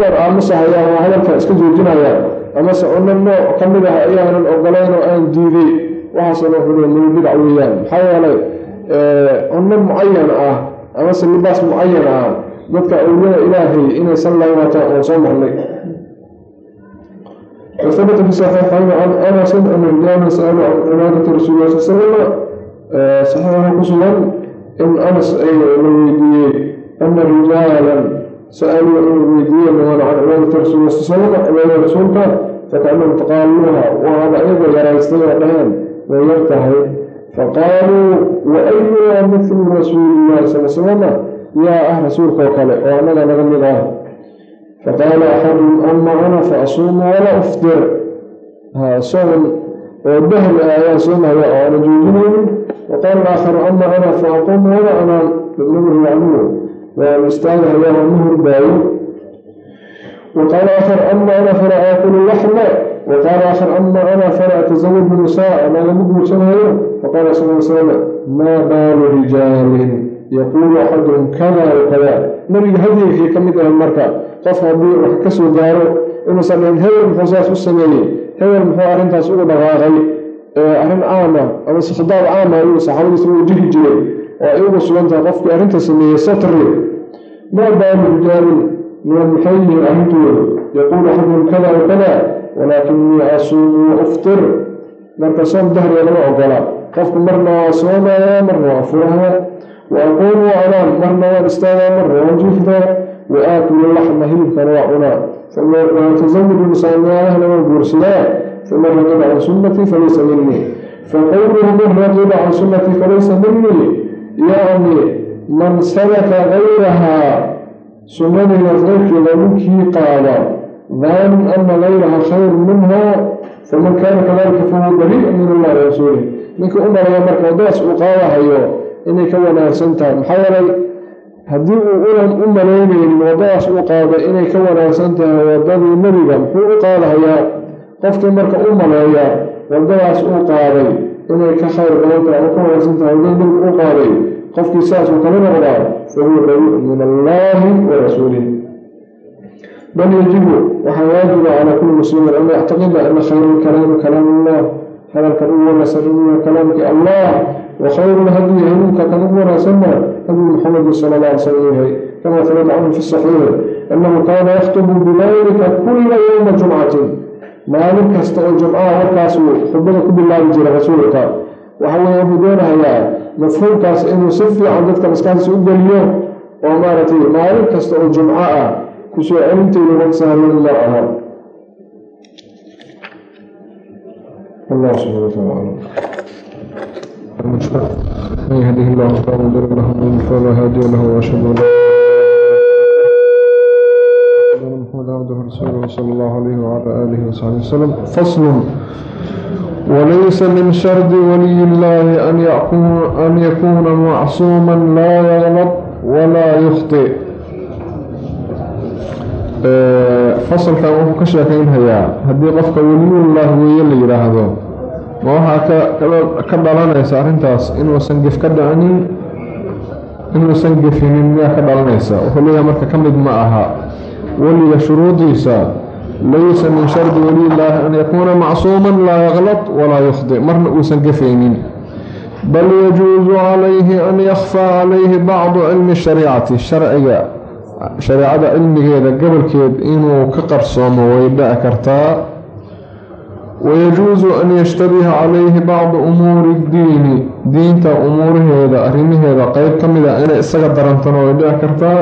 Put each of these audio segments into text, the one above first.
yar aamusahaya oo hadalka iska joojinaya amase cunno nooc ka mid ah ayaanan ogolayn oo aan diiday waxaasoo dhan wuxuu leey bidac weeyaan maxaa yeelay cunno mucayan ah amase libaas mucayan ah dadka awliyada ilaahay inaysan laamataan oon soo marnay وثبت في صحيحين عن انس ان رجالا سالوا عن عباده رسول الله صلى الله عليه وسلم صحيح مسلم ان انس اي ويديي ان رجالا سالوا ان ويديي عن عباده رسول الله صلى الله عليه وسلم عباده رسولك فكانهم تقالوها وهذا ايضا يرى يستوى لهم ويرتهي فقالوا واينا مثل رسول الله صلى الله عليه وسلم يا اهل رسولك وقال وانا نغلقها فقال أحدهم أما أنا فأصوم ولا أفطر ها صوم ودهر آيات صومها وأنا جوجين وقال الآخر أما أنا فأقوم ولا أنا بالنمر يعمله waa istaagayo oo ma hurbaayo waqaala aar ama ana fala aakulu laxma waqaala aar ama ana fala atasawaju nisaa anagama guursanaayo faqaala sal l slam maa baalu rijaalin? Yaquulu axadum kada wakada nabiga hadyigkii ka mid ah marka qof haddii wax ka soo gaaro inuusan dhahin hebel muxuu saas u sameeyey. Hebel muxuu arrintaas ugu dhaqaaqay. Arrin caama ah, ama istixdaab caama ayuu ah, saxaabadiisa wuu jihi jiray. Oo ay ugu sugan qofkii arrinta sameeyey satri maa baalu rijaalin niman maxay yihiin arrintooda yaquulu axaduhum kada wa kada walaakinii asuumu wa uftir marka soom dahriga lama ogola qofku marna waa soomaya marna waa furaha wa aquulu anaan marna waan istaagaa marna waan jiifdaa وآكل اللحم هلبكا وعنا ثم يتزوج بصانعها لما بورسلا ثم رغب عن سنتي فليس مني فقوله من رغب عن سنتي فليس man salaka gayrahaa sunnadeeda khayrkeeda ninkii qaada daalim ana gayraha khayr minha faman kaana kadalika fahuwa bari min allahi rasuulih ninka u dhalaga marka wadaas uu qaadahayo inay ka wanaagsan tahay. Maxaa yeelay haddii uu unan u malaynaynin waddadaas uu qaado inay ka wanaagsan tahay waddadii nebiga muxuu u qaadahayaa? Qofkii marka u maleeya waddadaas uu qaaday inay ka khayr badan tahay oo ka wanaagsan tahay waddada nebiga u qaaday qofkii saasuu kama noqdaa fahuwa rabiicun min allahi wa rasuulihi. Bal yajibu waxaa waajiba calaa kulli muslimin an yactaqida ana khayra lkalaami kalaam allah hadalkan ugu wanaagsan inuu kalaamkii allah wa khayru haddii hanuunka kan ugu wanaagsanna haddii muxamedi sala alla alay slam yahay kama sabata canhu fi saxiixi annahu kaana yakhtubu bilaylika kulla yowma jumcatin. Maalin kasta oo jumcaha warkaasuu khudbada ku bilaabi jira rasuulka خبرك بالله جل رسولك وهو يهدونها يا مفهوم كاس إنه صفي عندك مسكان سؤال اليوم ومارتي ما لم كستوى الجمعة كسوء علمت لنفسها من الله الله سبحانه وتعالى المشفق من يهده الله فلا مضل له ومن فلا هادي له واشهد ان محمد عبده ورسوله صلى الله عليه وعلى اله وصحبه وسلم فصل walaysa min shardi waliyi llaahi an yakuuna macsuuman laa yaqlad walaa yukhti fasalkan wuxuu ka sheekaynhayaa haddii qofka weliyullaahi weeye la yidhaahdo ma waxaa ka dhalanaysa arrintaas inuusan gef ka dhacnin inuusan gefinin miyaa ka dhalanaysa wuxuu leeyahay marka ka mid ma aha weliga shuruudiisa laysa min shardi weliyillaahi an yakuuna macsuuman laa yaqlad walaa yukhdi marna uusan gefaynin bal yajuusu calayhi an yakhfaa calayhi bacdu cilmi shariicati. Sharciga shareecada cilmigeeda gobolkeed inuu ka qarsoomo way dhici kartaa. Wayajuusu an yashtabiha calayhi bacdu umuuri ddiini diinta umuuraheeda arrimaheeda qeyb ka mid a inay isaga darantana way dhici kartaa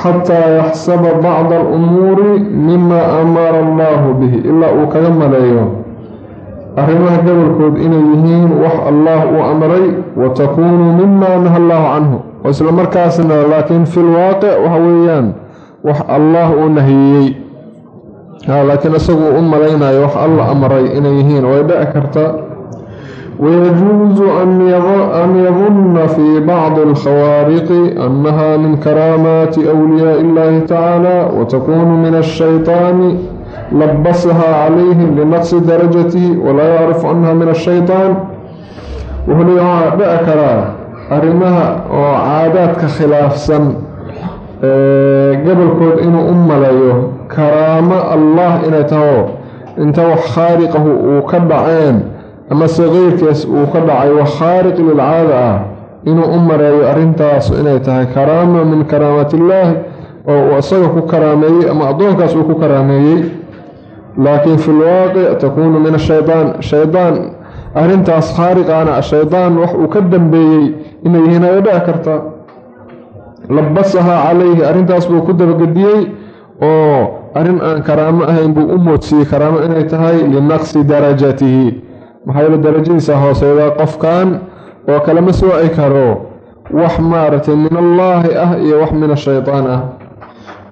xataa yaxsaba bacda alumuuri mima amara allahu bihi ilaa uu kaga maleeyo arrimaha gobolkood inay yihiin wax allah uu amray wa takuunu mima naha allahu canhu isla markaasna laakiin fi lwaaqic waxa weeyaan wax allah uu nahiyey. Laakiin isagu u malaynayo wax alla amray inay yihiin. Way dhici karta wayajuusu an yadunna fii bacdi alkhawaariqi annaha min karaamaati wliyaai illahi tacaala watakunu min ashaytaani labasaha calayhi linaqsi darajatihi walaa yacrifu annaha min ashaytaan wuxuu leeya waxaa dhici karaa arrimaha oo caadaadka khilaafsan gobolkood inuu u maleeyo karaamo allah inay taho inta wax khaariqahu uu ka dhaceen amase keyrkiis uu ka dhacay wax khaariq lilcaada ah inuu u mareeyo arrintaas inay tahay karaama min karaamatiillaahi oo uu isaga ku karaameeyey ama addoonkaas uu ku karaameeyey. Laakiin fi lwaaqic takuunu min ashaydaan shaydaan arrintaas khaariqaana shaydaan wax uu ka dambeeyey inay yihiin ay dhici karta. Labasahaa calayhi arrintaas buu ku dabagediyey oo arrin aan karaamo ahayn buu u moodsiiyey karaamo inay tahay linaqsi darajatihi maxaa yeele darajadiisa hooseyda qofkan oo kalama sooci karo. Wax maaragtay min allaahi ah iyo wax min ashaytaan ah.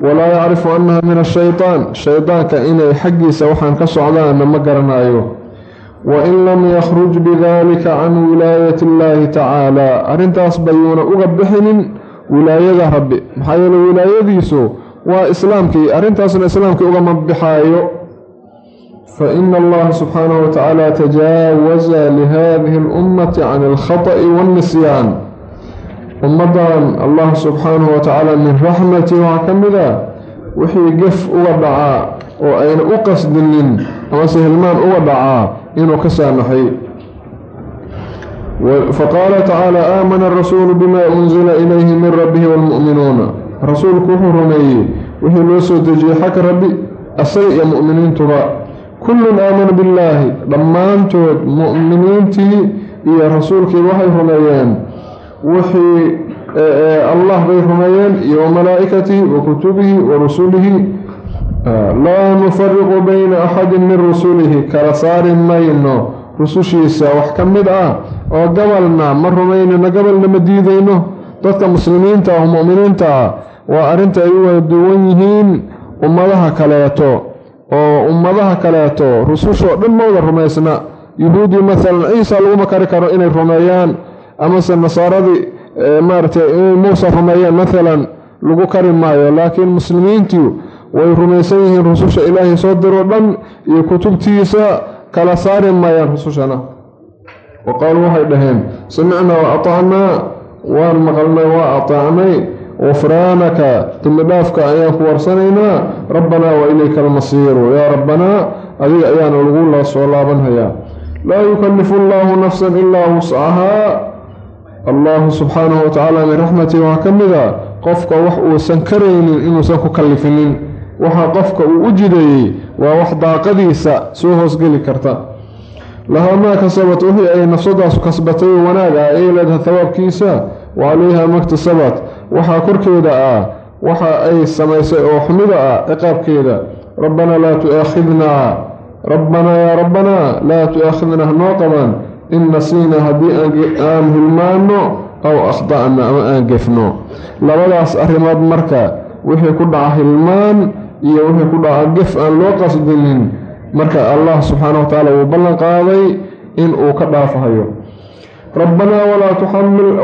Walaa yacrifu annaha min ashaytaan shaydaanka inay xaggiisa waxaan ka socdaana ma garanayo wain lam yakhruj bidalika can wilaayati illaahi tacaala. Arrintaas bayuuna uga bixinin wilaayada rabbi. Maxaa yeele wilaayadiisu waa islaamkii arrintaasna islaamkii ugama bixaayo ina allaha subxaanahu watacaala tajaawaza lihadihi اlummati can alkhata'i waاnnisyaan ummaddan allah subxaanahu watacaala min raxmati waxaa ka mid a wixii gef uga dhacaa oo ayna u qasdinin amase hilmaan uga dhacaa inuu ka saamaxay faqaala tacaala aamana arasuulu bima unzila ilayhi min rabbihi waalmu'minuuna rasuulku wuxuu rumeeyey wixii loo soo dejiyey xagga rabbi asaga iyo mu'miniintuba kullun aamana billaahi. Dhammaantood mu'miniintii iyo rasuulkii waxay rumeeyeen. Wixii allah bay rumeeyeen iyo wamalaa'ikatihi wa kutubihi wa rusulihi. Laa nufariqu bayna axadin min rusulihi. Kala saari mayno. Rusushiisa wax ka mid ah oo gabalna ma rumaynayno gabalna ma diidayno. Dadka muslimiinta ah mu'miniinta ah waa arrinta ay u wada duwan yihiin ummadaha kaleeto oo ummadaha kaleeto rusushoo dhan ma wada rumaysna. Yuhuudii maalan ciisa laguma kari karo inay rumeeyaan amase nasaaradii maaragtay inay muusa rumeeyeen maalan lagu kari maayo. Laakiin muslimiintii way rumaysan yihiin rususha ilaahay soo diroo dhan iyo kutubtiisa kala saari maayaan rusushana. Wa qaaluu waxay dhaheen samicnaa wa atacnaa waan maqalnay waa ataacnay gufraanaka dembidhaafka ayaan ku warsanaynaa rabbanaa wa ilayka almasiiru yaa rabbanaa adiga ayaana lagu la soo laabanhayaa laa yukallifu allaahu nafsan ilaa wuscahaa allahu subxaanahu watacaala min raxmatihi waxaa ka mid a qofka wax uusan karaynin inuusan ku kallifinin waxa qofka uu u jideeyey waa wax daaqadiisa soo hoosgeli karta lahaa maa kasabat wixii ay nafsadaasu kasbatay wanaag ah ay leedahay hawaabkiisa wa calayha maktasabat waxaa korkeeda ah waxa ay samaysay oo xumida ah ciqaabkeeda. Rabbanaa laa tu'aakhidnaa rabbanaa yaa rabbanaa laa tu'aakhidnaa hanoo qaban in nasiina haddii aan hilmaano aw akhda'na ama aan gefno. Labadaas arrimood marka wixii ku dhaca hilmaan iyo wixii ku dhaca gef aan loo qasdinin marka allah subxaana wa tacaala wuu ballan qaaday in uu ka dhaafahayo rabbanaa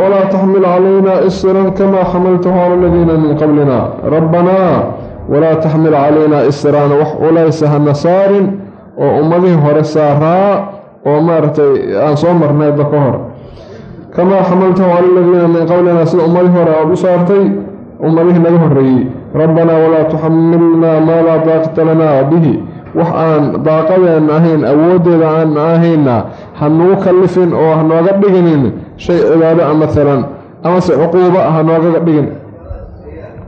walaa taxmil calaynaa isran kamaa xamaltahu cala aladiina min qablina rabbanaa walaa taxmil calaynaa isran wax ulaysa hana saarin oo ummadihii hore saaraa oo maaragtay aan soo marnaydba ka hor kamaa xamaltahu cala aladiina min qablina sida ummadihii hore aada u saartay ummadihii naga horreeyey rabbanaa walaa tuxamilnaa maa laa daaqata lanaa bihi wax aan daaqadeenna ahayn awooddeeda aan ahayna hanugu kallifin oo hanooga dhiginin shay cibaado a maalan amase cuquuba hanoogaga dhigin.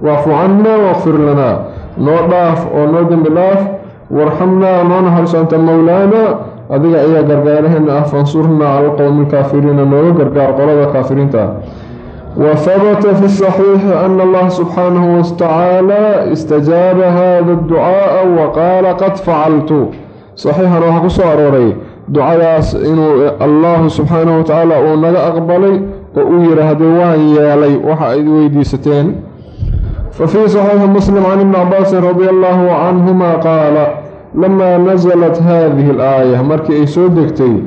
Waafu cannaa waqfir lanaa noo dhaaf oo noo dembi dhaaf warxamnaa noo naxarisoonta mowlaana adiga ayaa gargaaraheena ah fansurnaa cala alqowmi alkaafiriina nooga gargaar qolada kaafiriinta. ah وثبت في الصحيح أن الله سبحانه وتعالى استجاب هذا الدعاء وقال قد فعلت صحيحا وحكسو أروري دعاء إنه الله سبحانه وتعالى ونغا أقبلي وأوير هدوان يالي وحايد ويديستين ففي صحيح مسلم عن ابن عباس رضي الله عنهما قال لما نزلت هذه الآية مركي أي سودكتي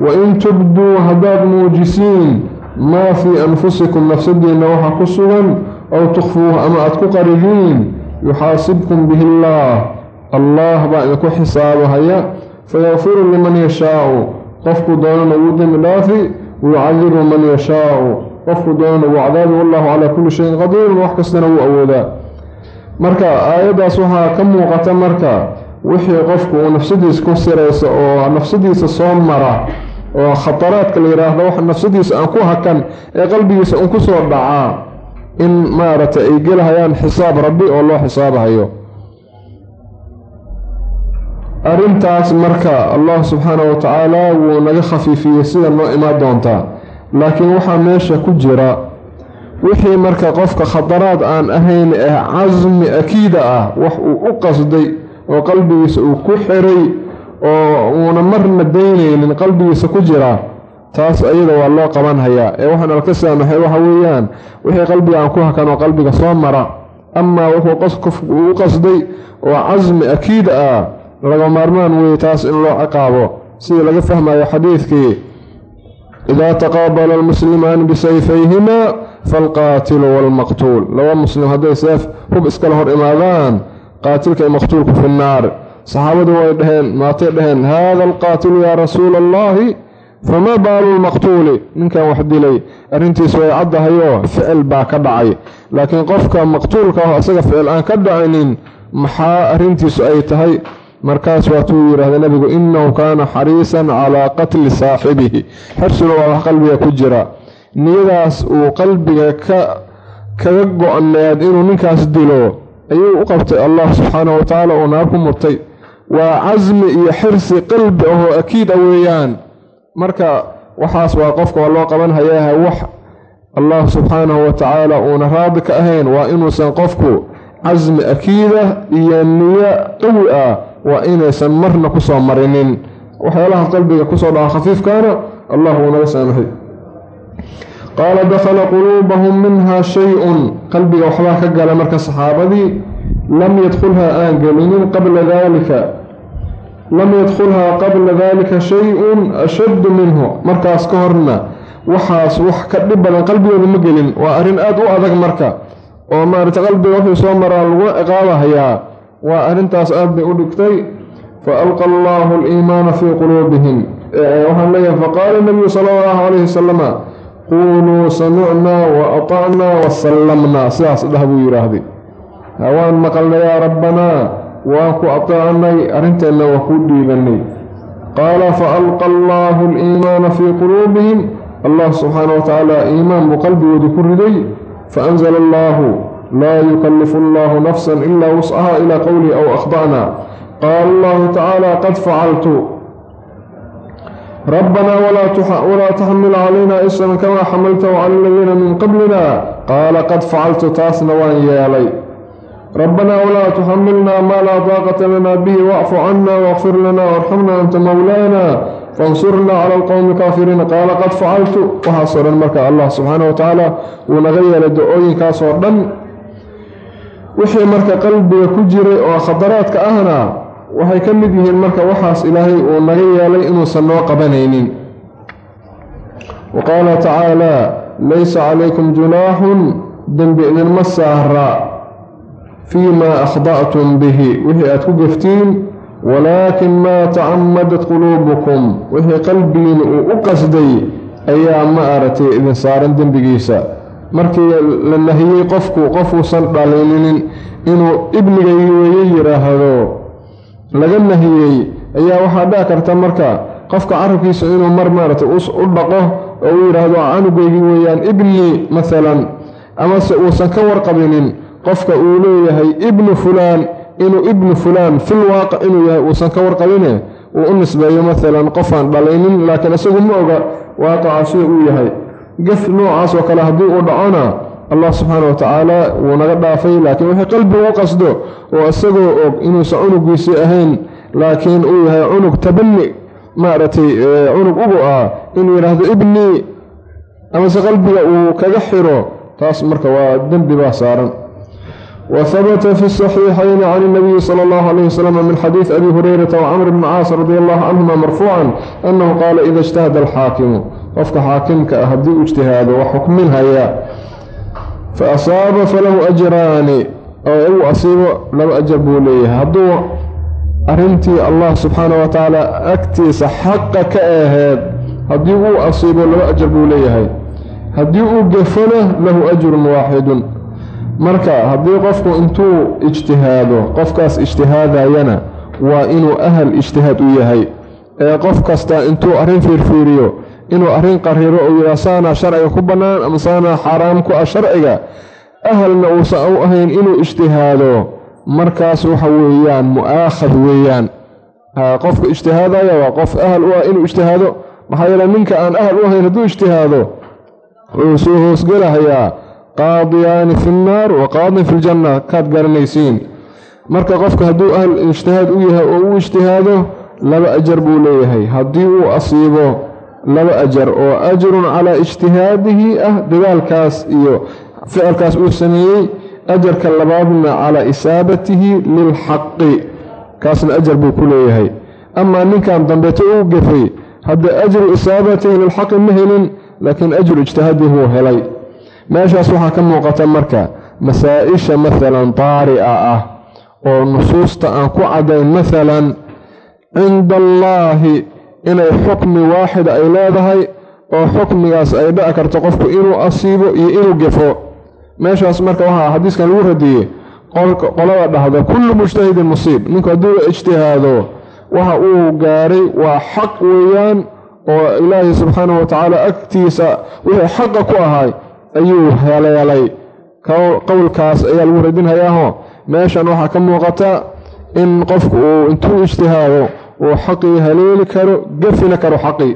وإن تبدوا هداد موجسين maa fii anfusikum nafsadiinna waxaa ku sugan ow tukhfuuhu ama aada ku qaridiin yuxaasibkum bihi illaah allah baa idinku xisaabahaya fayakfiru liman yashaau. Qofku doonana wuu dembi dhaafi wayucadibu man yashaau. Qofku doonana wuu cadaabi wallahu calaa kulli shayin qadiirun wax kastana wuu awoodaa. Marka aayaddaas waxaa ka muuqata marka wixii qofku uu nafsadiisa ku siraysa oo nafsadiisa soo mara oo khataraadka la yidhaahdo wax nafsadiisa aan ku hakan ee qalbigiisa un ku soo dhacaa in maaragtay ay gelahayaan xisaab rabbi oo loo xisaabahayo. Arrintaas marka allah subxaanahu wa tacaala wuu naga khafiifiyey sida noo imaan doontaa laakiin waxaa meesha ku jira wixii marka qofka khataraad aan ahayn ee casmi akiida ah wax uu u qasday oo qalbigiisa uu ku xiray oo uuna marna daynaynin qalbigiisa ku jira taas ayada waa loo qabanhayaa. Ee waxaan alka saamaxay waxa weeyaan wixii qalbiga aan ku hakan oo qalbiga soo mara amaa wuxuu qofku u qasday oo casmi akiida ah laga maarmaan weye taas in loo ciqaabo sidii laga fahmayo xadiidkii idaa taqaabala almuslimaani bisayfayhimaa faalqaatilu waalmaqtuul laba muslim hadday seef hub iskala hor imaadaan qaatilka iyo maqtuulku fi nnaar saxaabadu way dhaheen maatay dhaheen haada alqaatilu yaa rasuula allahi famaa baalu lmaqtuuli ninkan wax dilay arrintiis way caddahayoo ficil baa ka dhacay. Laakiin qofka maqtuulka ah isaga ficil aan ka dhacinin maxaa arrintiisu ay tahay? Markaas waatuu yidhaahda nebigu innahu kaana xariisan calaa qatli saaxibihi. Xersuna waa wax qalbiga ku jira. Niyadaas uu qalbiga ka kaga go-need inuu ninkaas dilo. Ayuu u qabtay allah subxaanahu watacaala uu naar ku murtay waa casmi iyo xirsi qalbi ahoo akiid a weeyaan. Marka waxaas waa qofka waa loo qaban hayaha wax allah subxaanahu wa tacaala uuna raadi ka ahayn. Waa inuusan qofku casmi akiida iyo niyo qawi ah waa inaysan marna ku soo marinin. Waxyaalaha qalbiga ku soo dhaca khafiifkaana allah wuu naga saamaxay. Qaala dakhala quluubahum minha shay-un. Qalbiga waxbaa ka gala marka saxaabadii lam yadkhulhaa aan gelinin qabla daalika lam yadkhulhaa qabla daalika shay-un ashaddu minhu markaas ka horna waxaas wax ka dhib badan qalbigooda ma gelin waa arrin aada u adag marka oo maarata qalbiga wuxuu soo maraa lagu ciqaabahayaa waa arrintaas aad bay u dhigtay fa alqa allaahu aliimaana fii quluubihim waxaan leeyahay faqaala nabiyu sala allahu calayhi wasalama quuluu samicnaa wa atacnaa wa sallamnaa sidaas dhah buu yidhaahday waan maqalnay yaa rabbanaa waan ku ateecnay arrinteenna waa kuu dhiibanay qaala fa alqa allaahu aliimaana fii quluubihim. Allah subxaana wa tacaala iimaan buu qalbigooda ku riday. Faanzala allaahu laa yukallifu allahu nafsan ilaa wuscaha ilaa qowlihi aw akhda'na qaala allahu tacaala qad facaltu rabbanaa walaa taxmil calayna isran kamaa xamaltahu cala aladiina min qablina. Qaala qad facaltu taasna waan yeelay rabbanaa walaa tuxamilnaa maa laa daaqata lana bihi wacfu cana waqfir lana warxamna anta mowlaana fansurnaa cala alqowmi alkaafiriina qaala qad facaltu waxaasoo dhan marka allah subxaana wa tacaala wuu naga yeelay do-ooyinkaasoo dhan wixii marka qalbiga ku jiray oo khadaraadka ahna waxay ka mid yihiin marka waxaas ilaahay uu naga yeelay inuusan noo qabanaynin wa qaala tacaala laysa calaykum junaaxun dembi idinma saara fii maa akhda'tum bihi wixii aad ku geftiin walaakin maa tacamadat quluubukum wixii qalbigiina uu u qasday ayaa ma aragtay idin saaran dembigiisa markii la nahiyey qofku qofuusan dhalininin inuu ibnigaygi weeye yidhaahdo laga nahiyey ayaa waxaa dhici karta marka qofka carabkiisa inuu mar maaragtay u dhaqo oo uu yidhaahdo canugaygii weeyaan ibni maalan amase uusan ka warqabinin qofka uu leeyahay ibnu fulaan inuu ibnu fulaan fil waaqic inuu yahay uusan ka warqabine uu u nisbeeyo maalan qofaan dhalaynin laakiin isagu ma oga waaqaca sida uu yahay. Gaf noocaas oo kale haddii uu dhacona allah subxaana wa tacaala wuu naga dhaafay laakiin wixii qalbigu qasdo oo isagoo og inuusan cunugiisii ahayn laakiin uu yahay cunug tabani maaragtay cunug ugu ah inuu yidhaahdo ibnii amase qalbiga uu kaga xiro taas marka waa dembi baa saaran وثبت في الصحيحين عن النبي صلى الله عليه وسلم من حديث أبي هريرة وعمر بن عاص رضي الله عنهما مرفوعا أنه قال إذا اجتهد الحاكم قفك حاكمك أهدي اجتهاد وحكمها يا فأصاب فله أجران أو أصيب لو أجبوا ليه هدو أرنتي الله سبحانه وتعالى أكتس حقك أهد هدي أصيب لو أجبوا ليه haddii uu gefona lahu ajrun waaxidun marka haddii qofku intuu ijtihaado qofkaas ijtihaadayana waa inuu ahal ijtihaad u yahay. Ee qof kasta intuu arrin fiirfiiriyo inuu arrin qariro uu yidhaa saanaa sharciga ku bannaan ama saanaa xaaraam ku ah sharciga? Ahalna uusan u ahayn inuu ijtihaado. Markaas waxa weeyaan mu'aakhad weeyaan. Qofka ijtihaadaya waa qof ahal u ah inuu ijtihaado. Maxaa yeele ninka aan ahal u ahayn hadduu ijtihaado wuxuu soo hoosgelahayaa qaadiyaani fi nnaar wa qaadin fi ljanna kaad garanaysiin. Marka qofka hadduu ahal ijtihaad u yahay oo u ijtihaado laba ajar buu leeyahay. Haddii uu asiibo laba ajar oo ajrun calaa ijtihaadihi ah dadaalkaas iyo ficilkaas uu sameeyey ajarka labaadna calaa isaabatihi lilxaqi kaasna ajar buu ku leeyahay. Amaa ninkan dambeeto uu gafay hadda ajru isaabatihi lilxaqi ma helin laakiin ajru ijtihaadihi wuu helay meeshaas waxaa ka muuqata marka masaa-isha masalan daari'a ah oo nusuusta aan ku caddayn masalan cinda allaahi inay xukmi waaxida ay leedahay oo xukmigaas ay dhici karto qofku inuu asiibo iyo inuu gefo meeshaas marka waxaa xadiiskan lagu radiyey qolada dhahda kullu mujtahidin musiib. Ninku hadduu ijtihaado waxa uu gaaray waa xaq weeyaan oo ilaahay subxaanahu watacaala agtiisa wixii xaqa ku ahay ayuu heleelay qowlkaas ayaa lagu radinhayaaho meeshan waxaa ka muuqata in qofku uu intuu ijtihaado uu xaqii haleeli karo gafina karo xaqii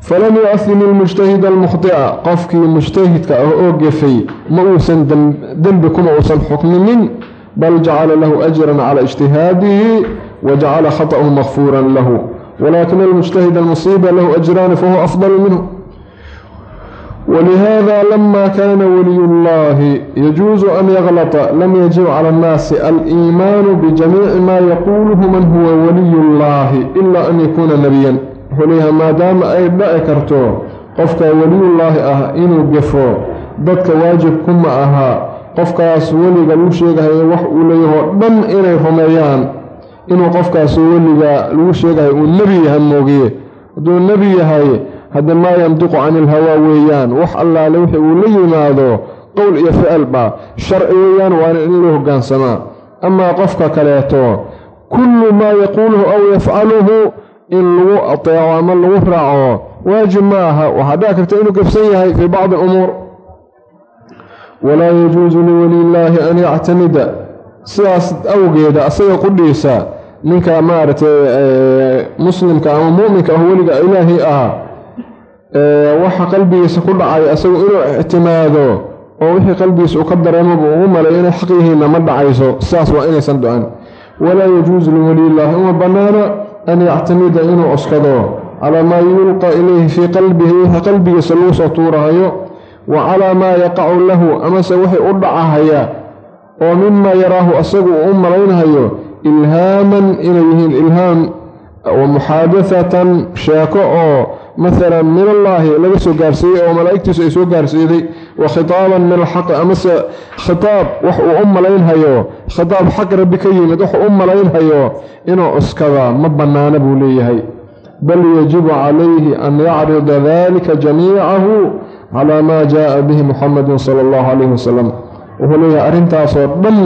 falam yu'asim ilmujtahida almukhdica qofkii mujtahidka ah oo gefay ma uusan dembi kuma uusan xukminin bal jacala lahu ajran cala ijtihaadihi wa jacala khata'ahu makfuuran lahu. Walakin almujtahid almusiiba lahu ajraani fahuwa afdalu minhu ولهذا لما كان ولي الله يجوز أن يغلط لم يجب على الناس الإيمان بجميع ما يقوله من هو ولي الله إلا أن يكون نبيا وليها ما دام أي بأكرتو قفك ولي الله أه إنو قفو ضدك واجب كما أها قفك سولي قالوا شيء هي وح وليه دم إلي رميان إنو قفك سولي قالوا شيء هي النبي هموغيه دون النبي هاي hadda maa yandiqu cani ilhawaa weeyaan. Wax allaale wixii uu la yimaado qowl iyo ficilba sharci weeyaan waana in loo hoggaansamaa amaa qofka kaleeto kullu maa yaquuluhu aw yafcaluhu in lagu ateeco ama lagu raaco waajib ma aha. Waxaa dhici karta inuu gafsan yahay fii bacdi umuur. Walaa yajuusu liwaliillaahi an yactamida. Sidaas awgeeda asaga qudhiisa ninka maaragtay muslimka ama mu'minka ah weliga ilaahay ah waxa qalbigiisa ku dhacay isagu inuu ictimaado oo wixii qalbigiisa uu ka dareemaba ugu malay inay xaq yihiinna ma dhacayso. Sidaas waa inaysan dhicin walaa yajuusu liwaliillaahi uma bannaana an yactamida inuu cuskado calaa maa yulqa ilayhi fii qalbihi. Wixii qalbigiisa lagu soo tuurahayo wa calaa maa yaqacu lahu. Amase wixii u dhacahaya oo mima yaraahu asagu uu u malaynhayo ilhaaman inay yihiin ilhaam wa muxaadathatan sheeko oo maalan min allaahi laga soo gaarsiiyey oo malaa'igtiisu ay soo gaarsiiday wa khitaaban min alxaqi amase khitaab wax uu u malaynhayo khitaab xaq rabbi ka yimid wax uu u malaynhayo inuu cuskada ma bannaana buu leeyahay bal yajibu calayhi an yacrida dalika jamiicahu calaa maa jaaa bihi muxamedin sala allahu calayhi wasalam wuxuu leeyahay arrintaasoo dhan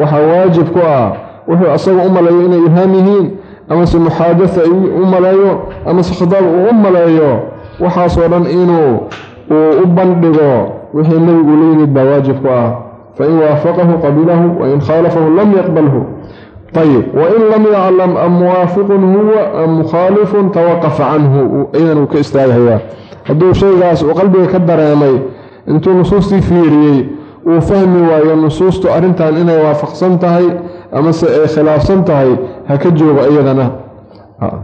waxaa waajib ku ah wuxuu asaga u malayo inay ilhaam yihiin amase muxaadasa u maleeyo amase khitaab uu u maleeyo waxaasoo dhan inuu uu u bandhigo wixii nebigu la yimid baa waajib ku ah. Fain waafaqahu qabilahu wain khaalafahu lam yaqbalhu. Ayib wain lam yaclam am muwaafiqun huwa am mukhaalifun tawaqafa canhu idan uu ka istaagahayaa hadduu shaygaas uu qalbiga ka dareemay intuu nusuustii fiiriyey uu fahmi waayo nusuustu arrintan inay waafaqsan tahay amase ay khilaafsan tahay ha ka joogo iyadana. Ah.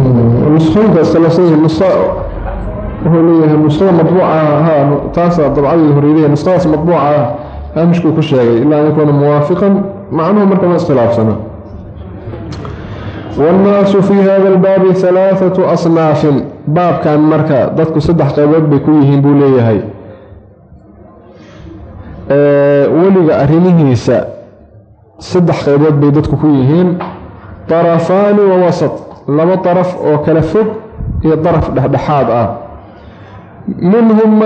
Hmm. Wuxuu leeyahay nusada madbuuca taasaa dabcadii horeydaya nusadaas madbuuca ah amishkuu ku sheegay ilaa an yakuuna muwaafiqan. Macnuhu marka ma iskhilaafsana wannaasu fii hada albaabi halaathatu asnaafin. Baabkan marka dadku saddex qaybood bay ku yihiin buu leeyahay. Weliga arrimihiisa saddex qaybood bay dadku ku yihiin. طarafaani wa wasat. Laba daraf oo kala fog iyo daraf dhexdhexaad ah minhum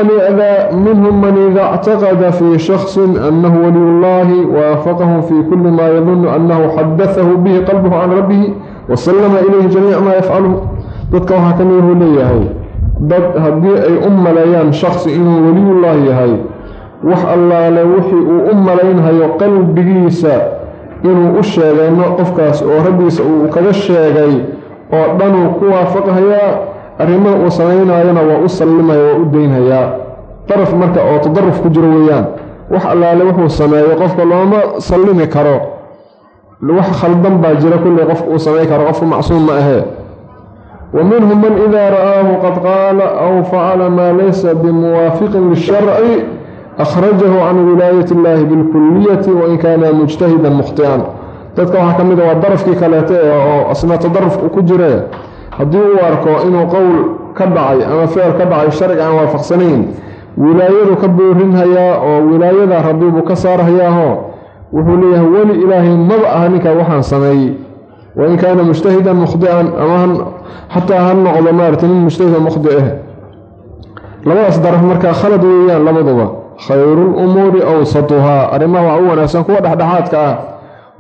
man ida اctaqada fi shakhsi anahu waliy اllahi waafaqahu fi kuli ma yadunu anahu xadaahu bihi qalbhu can rabbih wasalama ilayhi jamiic ma yafcalu dadka waxaa ka midahuu leeyahay dad haddii ay u maleeyaan shaksi inuu weliyullaahi yahay wax allaale wixii uu u malaynhayo qalbigiisa inuu u sheegayno qofkaas oo rabbigiisa uu kaga sheegay oo dhanuu ku waafaqhayaa arrimada uu samaynaayana waa u sallimaya waa u deynhayaa daraf marka oo tadaruf ku jiro weeyaan wax allaale wuxuu sameeyo qofka looma sallimi karo. Wax khaldan baa jira kulley qofka uu samayn karo qofku macsuum ma ahee wa man idaa ra'aahu qad qaala aw facala maa laysa bimuwaafiqin lisharci akhrajahu can wilaayati illaahi bilkuliyati wain kaana mujtahidan mukhti'an. Dadka waxaa ka mid a waa darafkii kaleete oo asna tadarufku ku jire haddii uu arko inuu qowl ka dhacay ama ficil ka dhacay sharciga aan waafaqsanayn wilaayadu ka boorinhayaa oo wilaayada rabbi buu ka saarhayaaho wuxuu leeyahay weli ilaahay maba aha ninkaa waxaan sameeyey. Wain kaana mujtahidan mukhdican ama xataa ha noqdo maarata nin mujtahida mukhdi ah labadaas daraf markaa khalad weeyaan labaduba khayruulumuuri awsatuhaa. Arrimaha waa u wanaagsan kuwa dhexdhexaadka ah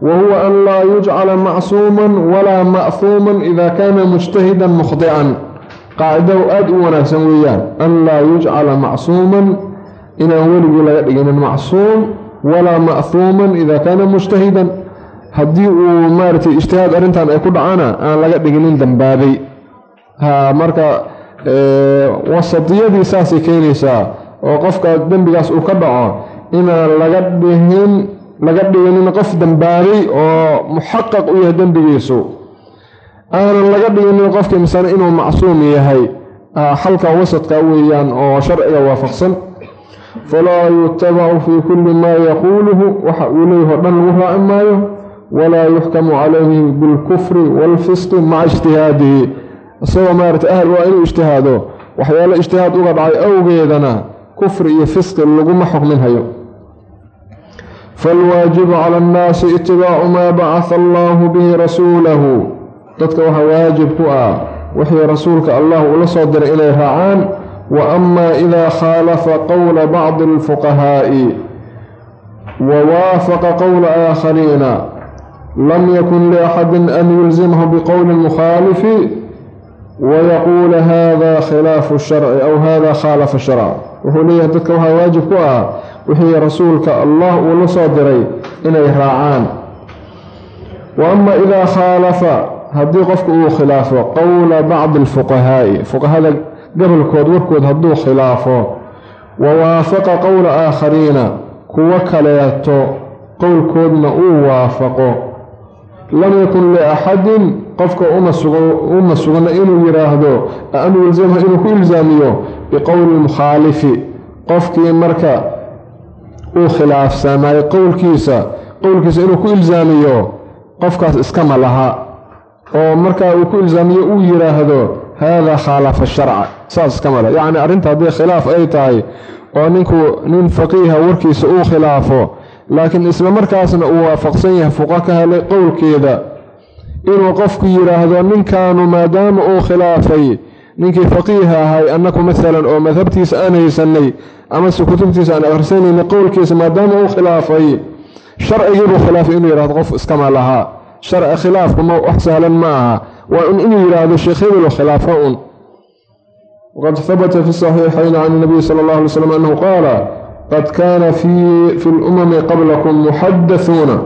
huwa an laa yujcala macsuuman walaa ma'huuman ida kaana mujtahidan mukhdican qaacidahu aada u wanaagsan weeyaan an laa yujcala macsuuman inaan weligii laga dhiginin macsuum walaa ma'huuman ida kaana mujtahidan haddii uu maaratay ijtihaad arrintan ay ku dhacana aan laga dhiginin dambaabay marka wasatiyadii saasay keenaysaa oo qofka dembigaas uu ka dhaco inaan laga dhigin laga dhiginin qof dambaabay oo muxaqaq u yahay dembigiisu aanan laga dhiginin qofkii misane inuu macsuum yahay xalka wasadka weeyaan oo sharciga waafaqsan. Falaa yutabacu fii kulli maa yaquuluhu waxa uu leeyaho dhan lagu raaci maayo. Walaa yuxkamu calayhi bilkufri waalfisqi maca ijtihaadihi. Isagoo maarata ahal waa inuu ijtihaado waxyaalo ijtihaad uga dhacay awgeedana kufri iyo fisqi laguma xukminhayo faalwaajibu cala annaasi itibaacu maa bacata allaahu bihi rasuulahu dadka waxaa waajib ku ah wixii rasuulka allah ula soo diray inay raacaan wa ama idaa khaalafa qowla bacdi alfuqahaa'i wa waafaqa qowla aakhariina lam yakun liaxadin an yulzimhu biqowli lmukhaalifi wayaquula hada khilaafu sharci aw hada khaalafa sharca wuxuu leeyahay dadka waxaa waajib ku ah wixii rasuulka allah uu la soo diray inay raacaan. Wa ama idaa khaalafa haddii qofku uu khilaafo qowla bacdi alfuqahaa'i fuqahada gobolkood warkood hadduu khilaafo wa waafaqa qowla aakhariina kuwo kaleeto qowlkoodna uu waafaqo. Lam yakun liaxadin qofka uma sugna inuu yidhaahdo an yulzamha inuu ku ilzaamiyo? Biqowli lmukhaalifi qofkii marka uu khilaafsamaay qowlkiisa qowlkiisa inuu ku ilzaamiyo qofkaas iskama laha. Oo markaa uu ku ilzaamiyo uu yidhaahdo haadaa khaalafa sharca saas iskama laha. Yacni arrinta haddii khilaaf ay tahay oo ninku nin faqiiha warkiisa uu khilaafo laakiin isla markaasna uu waafaqsan yahay fuqa ka helay qowlkeeda inuu qofku yidhaahdo ninkaanu maadaama uu khilaafay ninkii faqiiha ahay annaku maalan oo madhabtiisa aan haysanay amase kutubtiisa aan akhrisanayna qowlkiisa maadaama uu khilaafay sharcigiibuu khilaafay inuu yidhahdo qof iskama lahaa sharci khilaafku ma wax sahlan ma aha. Waa un inuu yidhaahdo sheekh hebelu khilaafo un waqad habata fi saxiixayn can nabiyi sala allah alay slam annahu qaala qad kaana fi lumami qablakum muxadathuuna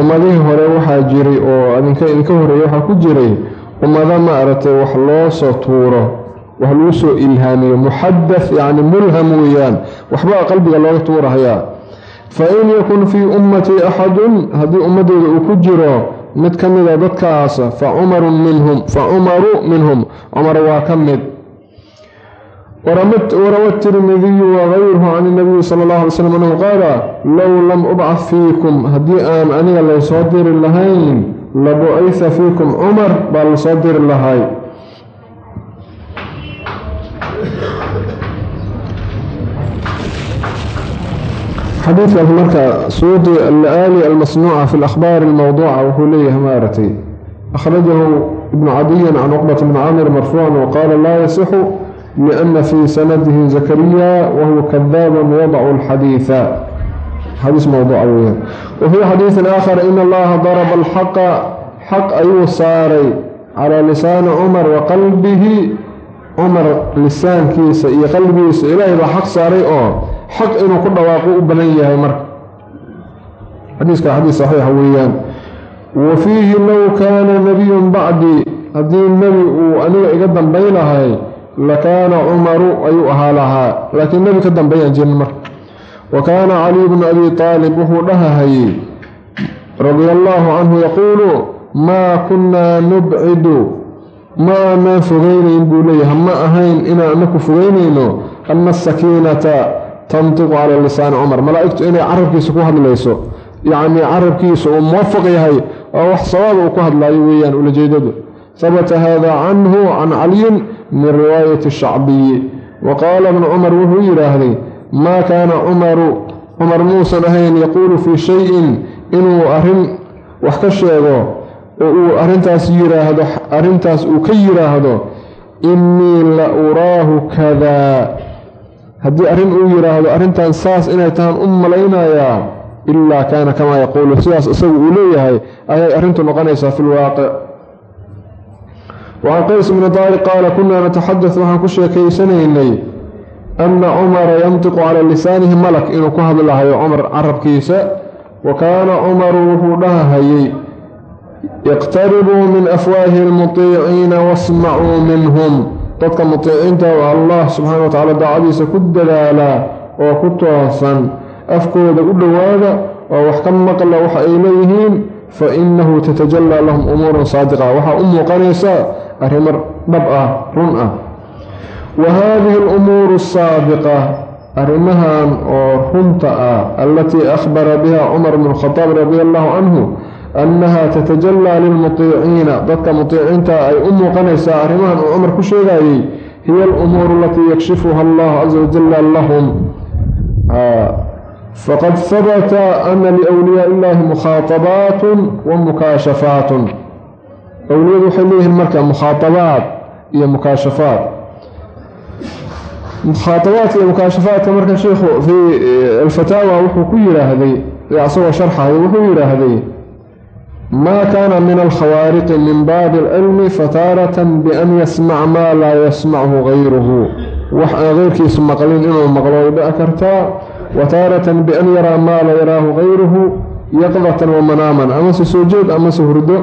ummadihii hore waxaa jiray oo idinka horreeya waxaa ku jiray ummado ma aragtay wax loo soo tuuro wax lagu soo ilhaamiyo muxadath yacni mulham weeyaan waxbaa qalbiga looga tuurahayaa fa in yakun fii ummatii axadun haddii ummaddeeda uu ku jiro mid ka mida dadkaas fa cumarun minhum fa cumaru minhum cumar waa ka mid. Warawa tirmidiyu wagayruhu can inabiyi sala allahu alay slam annahu qaala low lam ubcad fiikum haddii aan aniga laysoo diri lahayn labu-isa fiikum cumar baa la soo diri lahay. Xadiidkaas marka suudi alaali almasnuuca fi alakhbaar almawduuca wuxuu leeyahay maaragtay akhrajahu ibnu cadiyin can cuqbat bni camir marfuucan waqaala laa yasixu liana fii sanadihi zakariya wahuwa kadaabun yadacu alxadiida xadiis mawduuca weeyaan wafii xadiidin aakhar in allaha daraba alxaqa xaq ayuu saaray calaa lisaani cumar wa qalbihi cumar lisaankiisa iyo qalbigiisa ilaahay baa xaq saaray oo xaq inuu ku dhawaaqo u badan yahay marka xadiiska xadiis saxiixa weeyaan wa fiihi low kaana nabiyun bacdii haddii nebi uu aniga iga dambay lahay lakaana cumaru ayuu ahaa lahaa laakiin nebi ka dambeeyaan jirin marka wa kaana caliy bnu abi aalib wuxuu dhahahayey radia allaahu canhu yaquulu maa kunnaa nubcidu ma aanaan fogeynayn buu leeyahay ma ahayn inaan anaku fogeynayno ana asakiinata tantiqu cala lisaani cumar malaa'igtu inay carabkiisa ku hadlayso yacnii carabkiisa uu muwafaq yahay oo wax sawaaba uu ku hadlaayo weeyaan ulajeedadu habata hada canhu can caliyin min riwaayati shacbiyi wa qaala bnu cumar wuxuu yidhaahday maa kaana cumaru cumar muusan ahayn yaquulu fii shayin inuu arrin wax ka sheego oo uu arrintaas yiraahdo arrintaas uu ka yidhaahdo innii la uraahu kadaa. Haddii arrin uu yidhaahdo arrintan saas inay tahaan u malaynayaa ilaa kaana kamaa yaquulu. Sidaas isagu uu leeyahay ayay arrintu noqonaysaa fi lwaaqic wacan qays bni daariq qaala kunaa nataxadad waxaan ku sheekaysanaynay anna cumara yantiqu calaa lisaanihi malak inuu ku hadlahayo cumar carabkiisa wa kaana cumaru wuxuu dhahahayey iqtaribuu min afwaahi almutiiciina wasmacuu minhum dadka mutiiciinta oo allah subxaana wa tacala daacadiisa ku dadaalaa oo ku toosan afkooda u dhowaada oo wax ka maqla waxa ay leeyihiin fa innahu tatajallaa lahum umuurun saadiqa waxaa u muuqanaysa arrimo dhab ah run ah wa haadihi alumuuru asaabiqa arrimahan oo runta ah allatii akhbara biha cumar bnu khadaab radia allahu canhu annaha tatajallaa lilmutiiciina dadka mutiiciinta ay u muuqanaysaa arrimahan uu cumar ku sheegayey hiya alumuuru alatii yakshifuha allahu caza wajalla lahum faqad habata ana liwliyaa illahi mukhaatabaatun wa mukaashafaatun awliyadu waxay leeyihiin marka mukhaatabaad iyo mukaashafaat mukhaatabaadka iyo mukaashafaadka marka sheikhu fii alfataawa wuxuu ku yidhaahday isagoo sharxayo wuxuu yidhaahday ma kaana min alkhawaariqi min baabi alcilmi fataaratan bian yasmac maa laa yasmachu gayruhu wax aan keyrkiisu maqlin inuu maqlo way dhici kartaa wa taaratan bian yaraa maa la yaraahu gayruhu yaqdatan wa amase soo jeed amase hurdo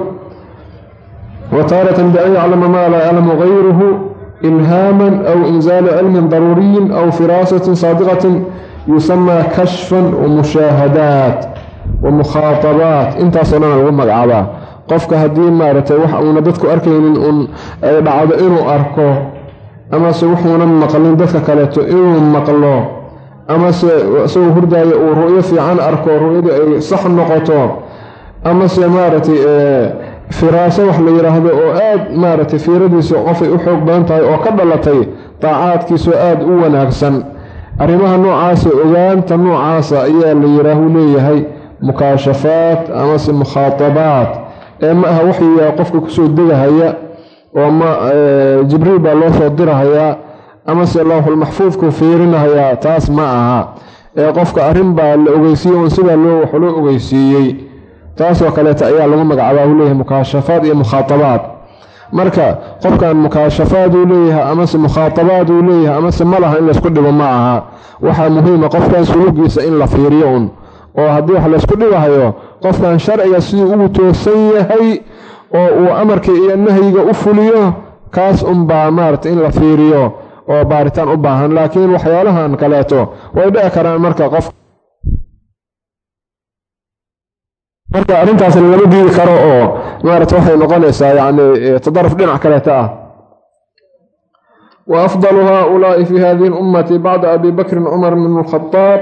wa bian yaclama maa laa yaclamu gayruhu inzaali cilmin daruuriyin aw firaasatin saadiqatin yusamaa kashfan wa mushaahadaat wa mukhaatabaat intaasoo dhan lagu magacaabaa qofka haddii maaragtay wax uuna dadku arkaynin uun ay dhacdo inuu arko amase wuxuunan maqlin dadka kaleeto inuu maqlo amase isagoo hurdaayo uu ru'yo fiican arko ru'yadu ay sax noqoto amase maaragtay firaaso wax la yidhaahdo oo aad maaragtay fiiradiisu qofay u xoog badan tahay oo ka dhalatay daacaadkiisoo aada u wanaagsan. Arrimaha noocaasa ogaanta noocaasa ayaa la yidhaahu leeyahay mukaashafaat amase mukhaatabaat. Ee ma aha waxyigaa qofka ku soo degahaya oo ma jibriil baa loo soo dirahayaa amase lawxulmaxfuudku fiirinahayaa taas ma aha. Ee qofka arrin baa la ogeysiiyey un sidaa loo wax loo ogeysiiyey taasoo kaleeta ayaa lagu magacaabaa uu leeyahay mukaashafaad iyo mukhaatabaad. Marka qofkan mukaashafaad uu leeyahay amase mukhaatabaad uu leeyahay amase ma laha in laysku dhibo ma aha. Waxaa muhiima qofkan sulugiisa in la fiiriyo un oo haddii wax laysku dhibahayo qofkan sharciga siduu ugu toosan yahay oo uu amarka iyo nahyiga u fuliyo kaas unbaa maarata in la fiiriyo oo baaritaan u baahan. Laakiin waxyaalahan kaleeto way dhici karaan marka qof marka arrintaas lama diidi karo oo maarata waxay noqonaysaa yacni tadaruf dhinac kaleeta ah wa afdalu haaulaa'i fi hadihi اlummati bacda abi bakrin cumar bn اlkhaaab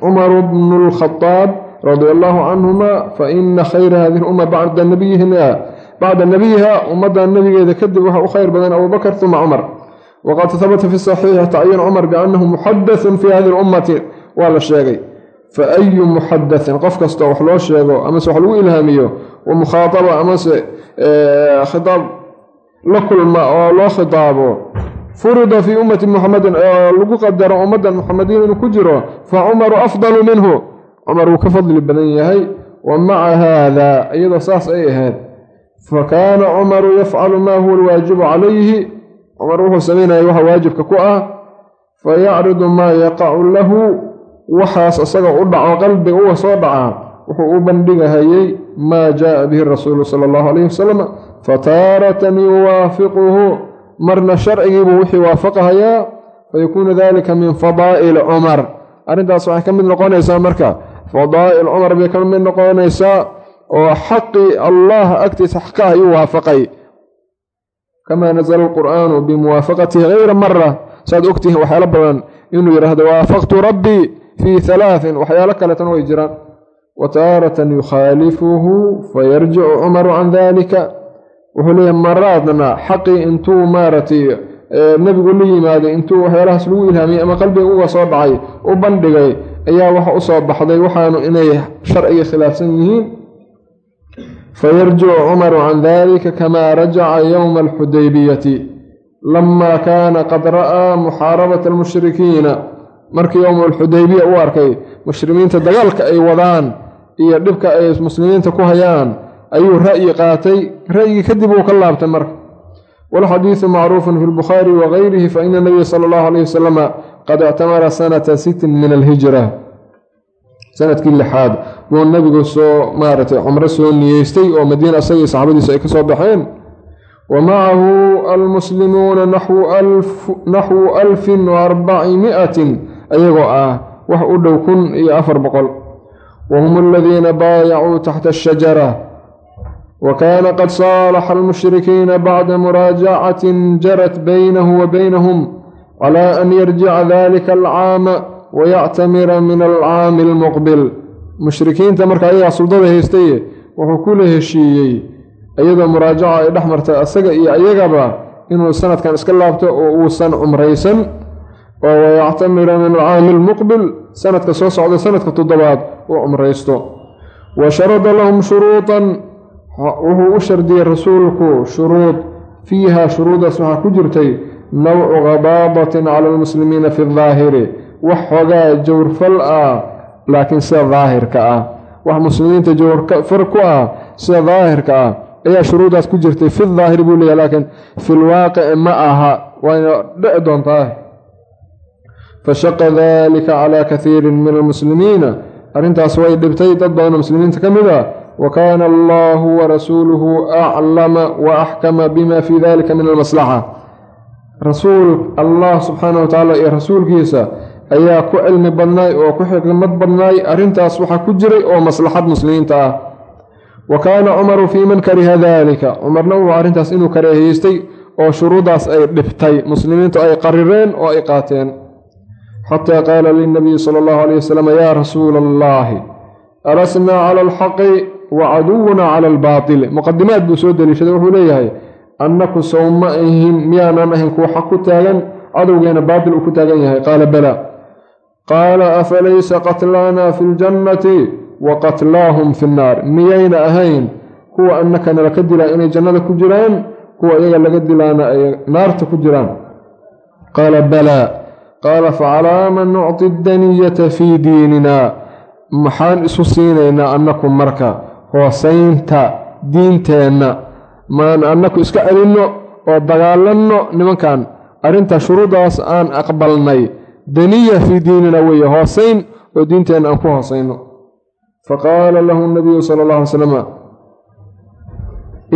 cumaru bnu اlkhadaab radia allahu canhuma faina khayra hadihi lumma bacda nabiyihina bacda nabiyiha ummadda nebigeeda kadib waxa u khayr badan abubakr uma cumar waqad habata fi saxiixi tacyiin cumar biannahu muxadathun fi hadihi lummati waa la sheegay faayu muxadahin qof kastoo wax loo sheego amase wax lagu ilhaamiyo wa mukhaadaba amase khitaab la kulma oo loo khitaabo furida fii ummati muxamedin oo lagu qadaro ummaddan muxamediin inuu ku jiro fa cumaru afdalu minhu cumar wuu ka fadli badan yahay wa maca haada iyadoo saas ay ahayd fa kaana cumaru yafcalu maa huwa alwaajibu calayhi cumar wuxuu samaynaya waxa waajibka ku ah fa yacridu maa yaqacu lahu waxaas isaga u dhaco qalbiga uga soo dhacaa wuxuu u bandhigahayey maa jaaa bihi rasuulu sala allahu calayhi wasalam fataaratan yuwaafiquhu. Marna sharcigiibuu wixii waafaqahayaa fayakuunu dalika min fadaa'ili cumar. Arrintaas waxay ka mid noqonaysaa marka fadaa'il cumar bay ka mid noqonaysaa oo xaqii allah agtiisa xaqa ayuu waafaqay. Kamaa nazala alqur'aanu bimuwaafaqatihi hayra mara saad ogtihiin waxyaalo badan inuu yidhaahdo waafaqtu rabbii fii halaatin waxyaalo kaleetana way jiraan wa taaratan yukhaalifuhu fayarjicu cumaru can dalika wuxuu leeyahay maraadna xaqii intuu maaragtay nebigu la yimaaday intuu waxyaalahaas lagu ilhaamiyey ama qalbiga uga soo dhacay u bandhigay ayaa waxa u soo baxday waxaanu inay sharciga khilaafsan yihiin fayarjicu cumaru can dalika kamaa rajaca yowma alxudaybiyati lamaa kaana qad ra'aa muxaarabata almushrikiina markii yowma alxudaybiya u arkay mushrimiinta dagaalka ay wadaan iyo dhibka ay muslimiinta ku hayaan ayuu ra'yi qaatay. Ra'yigii kadib uu ka laabtay marka. Walxadiidu macruufun fi lbukhaari wagayrihi faina nabiya sala allahu alayh wasalama qad ictamara sanata sittin min alhijra. Sanadkii lixaad buu nebigu soo maaragtay cumro soo niyeystay oo madiina isagii saxaabadiisu ay ka soo baxeen. Wa macahu almuslimuuna naxwu alfin wa arbacimi'atin ayagoo ah wax u dhow kun iyo afar boqol. Wa hum aladiina baayacuu taxta ashajara wa kaana qad saalaxa almushrikiina bacda muraajacatin jarat baynahu wa baynahum calaa an yarjica dalika alcaama wayactamira min alcaami almuqbil. Mushrikiinta marka ayagaa suldada haystaye wuxuu kula heshiiyey iyadoo muraajaca ay dhex martay asaga iyo ayagaba inuu sanadkan iska laabto oo uusan cumraysan oo wayactamira min alcaami almuqbil sanadka soo socda sanadka toddobaad uu cumraysto. Wa sharada lahum shuruudan wuxuu u shardiyey rasuulku shuruud fiiha shuruudaas waxaa ku jirtay nawcu ghabaabatin cala almuslimiina fi daahiri wax xoogaa jawrfal ah laakiin sida daahirka ah. Wax muslimiinta jawrfar ku ah sida daahirka ah ayaa shuruudaas ku jirtay fi daahiri buu leeyahy laakiin filwaaqici ma aha wayna dhici doontaa fashaqa dalika calaa kaiirin min almuslimiina arrintaas way dhibtay dad badanoo muslimiinta ka mid a wa kaana allahu warasuuluhu aclama wa axkama bima fii dalika min almaslaxa rasuul allah subxaana wa tacaala iyo rasuulkiisa ayaa ku cilmi badnaay oo ku xikmad badnaay arrintaas waxaa ku jiray oo maslaxad muslimiinta ah wa kaana cumaru fii man kariha dalika cumarna wuxuu arrintaas inuu kareehaystay oo shuruudaas ay dhibtay muslimiintu ay qarireen oo ay qaateen xataa qaala lilnabiyi sala allahu alayh wasalam yaa rasuula allahi alasnaa cala alxaqi wa caduwuna cala albaatili muqadimaad buu soo deliishaday wuxuu leeyahay annaku sow ma ahin miyaanan ahayn kuwa xaq ku taagan cadowgeena baatil uu ku taagan yahay qaala bala qaala afalaysa qatlaana fi ljannati wa qatlaahum fi nnaar miyayna ahayn kuwa annaka nalaka dilaa inay jannada ku jiraan kuwa iyaga laga dilaana ay naarta ku jiraan qaala balaa qaala facalaama nucti daniyata fii diinina maxaan isu siinaynaa annaku marka hoosaynta diinteenna maan annaku iska celinno oo dagaalanno nimankan arrinta shuruudaas aan aqbalnay daniya fii diinina weeye hoosayn oo diinteenna aan ku hoosayno faqaala lahu nabiyu sala allah alay slam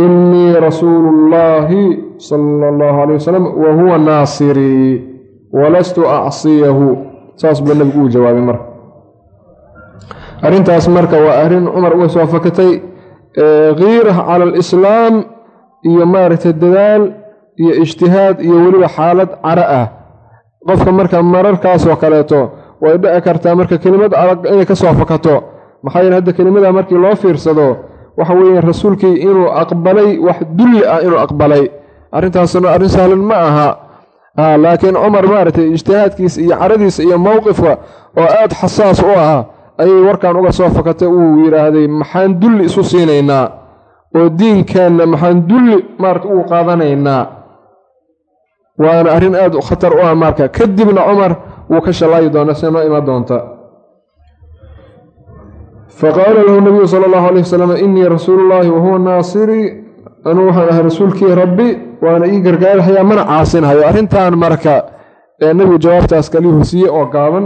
innii rasuulu llaahi sala allahu alay wasalam wa huwa naasirii walastu acsiyahu saas buu nabigu uu jawaabay marka. Arrintaas marka waa arrin cumar uga soo fakatay kiira cala alislaam iyo maaragtay dadaal iyo ijtihaad iyo weliba xaalad cara ah. Qofka marka mararkaasoo kaleeto way dhici kartaa marka kelimad adag inay ka soo fakato. Maxaa yeele hadda kelimada markii loo fiirsado waxa weeye rasuulkii inuu aqbalay wax dulli ah inuu aqbalay. Arrintaasna arrin sahlan ma aha laakiin cumar maaragtay ijtihaadkiisa iyo caradiisa iyo mowqifka oo aada xasaas u ahaa ayay warkan uga soo fakatay. Uu yidhaahday maxaan dulli isu siinaynaa? Oo diinkeenna maxaan dulli maarata ugu qaadanaynaa? Waana arrin aada khatar u ah marka. Kadibna cumar wuu ka shallaayi doonaa sida noo imaan doonta. Faqaala lahu nabiyu sala allahu alayh wasalam innii rasuulullaahi wahuwa naasirii anuu waxaan ahay rasuulkii rabbi waana ii gargaarhayaa mana caasinhayo arrintan marka ee nebigu jawaabtaas kaliyuhu siiyey oo gaaban.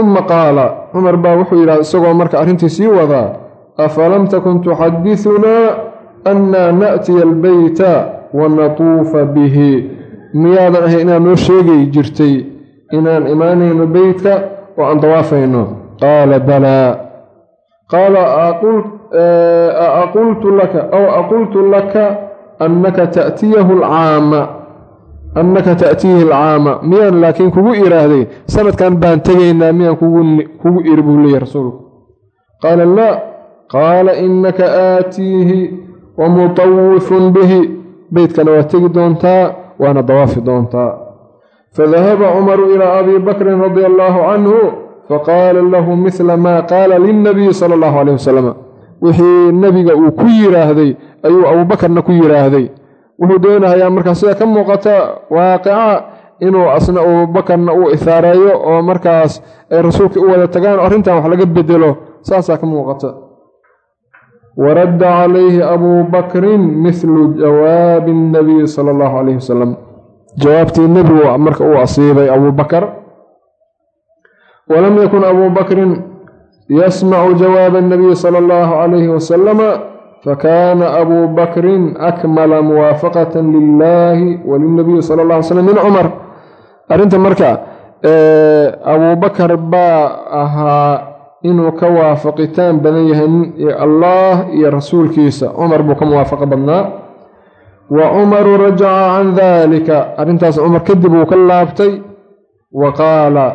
Uma qaala cumar baa wuxuu yidhahda isagoo marka arrintii sii wadaa afalam takun tuxadidunaa annaa na'tiya albeyta wa natuufa bihi? Miyaadan ahay inaan noo sheegay jirtay inaan imaanayno beytka oo aan dawaafayno? Qaala balaa qaala aqultu laka aw aqultu laka annaka ta'tiyahu alcaama annaka ta'tiihi alcaama miyaan laakiin kugu iraahday sanadkan baan tegaynaa miyaan kugu iri buu leeyahy rasuulku qaala laa qaala innaka aatiihi wa mutawifun bihi beytkana waa tegi doontaa waana dawaafi doontaa fadahaba cumaru ilaa abi bakrin radia allaahu canhu faqaala lahu midla maa qaala lilnabiyi sala allahu caleyh wasalam wixii nebiga uu ku yidhaahday ayuu abuubakarna ku yidhaahday wuxuu doonahayaa markaa sida ka muuqata waaqica inuu asna abuubakarna uu ihaareeyo oo markaas ay rasuulka u wada tagaan arrintan wax laga bedelo saasaa ka muuqata. waradda calayhi abuu bakrin mithlu jawaabi annabiyi sala allahu calayhi wasalam jawaabtii nebigu marka uu asiibay abuubakar walam yakun abuu bakrin yasmacu jawaaba annabiyi sala allahu calayhi wasalama fakana abuu bakrin akmala muwaafaqatan lilahi walilnabiyi sala allah alay slam min cumar arrinta marka abuubakar baa ahaa inuu ka waafaqitaan badan yahay allah iyo rasuulkiisa cumar buu ka muwaafaqo badnaa wa cumaru rajaca can dalika arrintaas cumar kadib uu ka laabtay wa qaala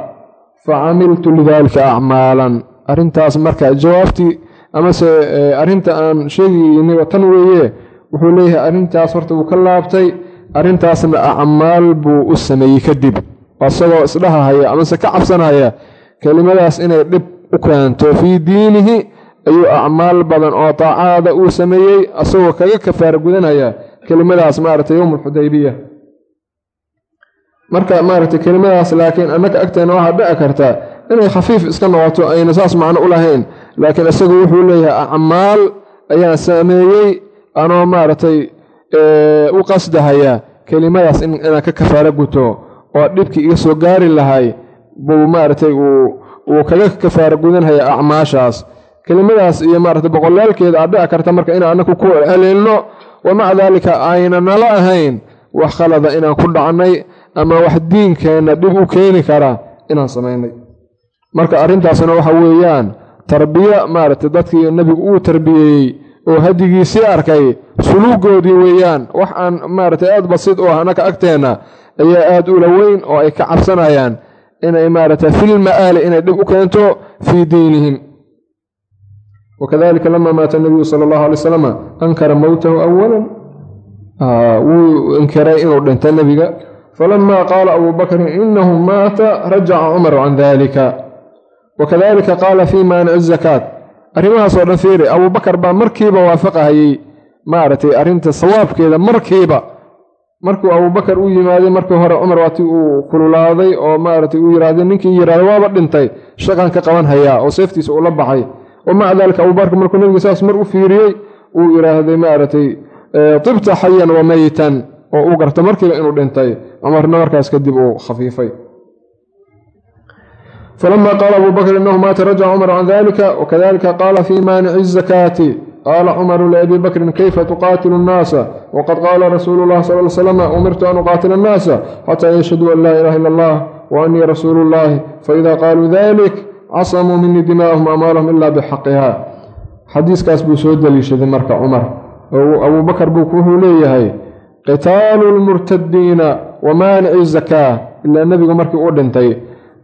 facamiltu lidalika acmaalan arrintaas marka jawaabtii amase arrinta aan sheegaynay tan weeye wuxuu leeyahay arrintaas horta wuu ka laabtay arrintaasna acmaal buu u sameeyey kadib isagoo isdhahahaya amase ka cabsanaya kelimadaas inay dhib u keento fii diinihi ayuu acmaal badan oo taacaada uu sameeyey asagoo kaga kafaara gudanaya kelimadaas maaragtay yowm alxudaybiya marka maaragtay kelimadaas laakiin annaka agteena waxaa dhici karta inay khafiif iska noqoto ayna saas macno u lahayn. Laakiin isagu wuxuu leeyahay acmaal ayaan sameeyey anoo maaragtay u qasdahaya kelimadaas inaan ka kafaaro guto oo dhibkii iga soo gaari lahay buu maaragtay uu kaga kafaaro gudanhaya acmaashaas. Kelimadaas iyo maaragtay boqolaalkeeda aad dhici karta marka inaan anaku ku haleelno wa maca daalika ayna nala ahayn wax khalada inaan ku dhacnay ama wax diinkeenna dhib u keeni kara inaan samaynay. Marka arrintaasna waxa weeyaan tarbiya maaragtay dadkii nebigu uu tarbiyeeyey oo hadigiisii arkay suluugoodii weeyaan wax aan maaragtay aada basiid u ah annaka agteenna ayaa aada ula weyn oo ay ka cabsanayaan inay maaragtay fil ma'aali inay dhib u keento fii diinihim. Wakadalika lama maata nabiyu sala allahu alay wasalam ankara mowtahu awalan wuu inkiray inuu dhinta nebiga falama qaala abuu bakrin inahu maata rajaca cumaru can dalika wakadalika qaala fii maanici zakaat arrimahaasoo dhan fiiri abuubakar baa markiiba waafaqahayey maaragtay arrinta sawaabkeeda markiiba markuu abuubakar u yimaaday markii hore cumar waati uu kululaaday oo maaragtay uu yidhaahday ninkii yidhahda waaba dhintay shaqan ka qaban hayaa oo seeftiisa ula baxay wa maca daalika abuubakar markuu nebiga saas mar u fiiriyey uu yidhaahday maaragtay tibta xayan wa meytan oo uu garta markiiba inuu dhintay cumarna markaas kadib uu khafiifay. falama qaala abuu bakr inahu maata rajaca cumar can dalika wakadalika qaala fii maanici zakaati qaala cumaru liabii bakrin kayfa tuqaatilu annaasa waqad qaala rasuulu llahi sal l slama umirtu an uqaatila annaasa xataa yashhaduu an laa ilaha illa allah wa annii rasuulu llahi faida qaaluu dalik casamuu minii dimaa'ahum amwaalahum ila bixaqiha xadiiskaas buu soo deliishaday marka cumar abuubakar buu wuxuu leeyahay qitaalu lmurtadiina wa maanici zakaa ilaa nebigu markii uu dhintay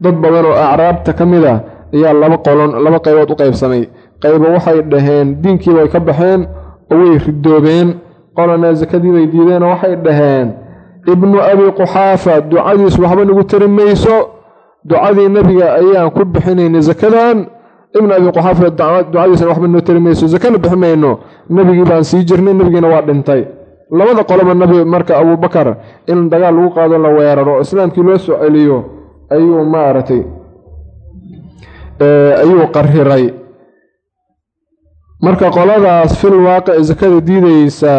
dad badan oo acraabta ka mid a ayaa laba qolon laba qaybood u qaybsamay. Qaybo waxay dhaheen diinkii bay ka baxeen oo way ridoobeen. Qolana sakadii bay diideen oo waxay dhaheen ibnu abi quxaafa ducadiis waxba nagu tari mayso. Ducadii nebiga ayaan ku bixinaynay sakadan ibnu abi quxaafa ducadiisna waxba noo tari mayso. Sakana bixi mayno. Nebigii baan sii jirnay nebigiina waa dhintay labada qoloba nabi marka abuubakar in dagaal lagu qaado la weeraro islaamkii loo soo celiyo ayuu maaragtay ayuu qariray marka qoladaas fil waaqic sakada diidaysa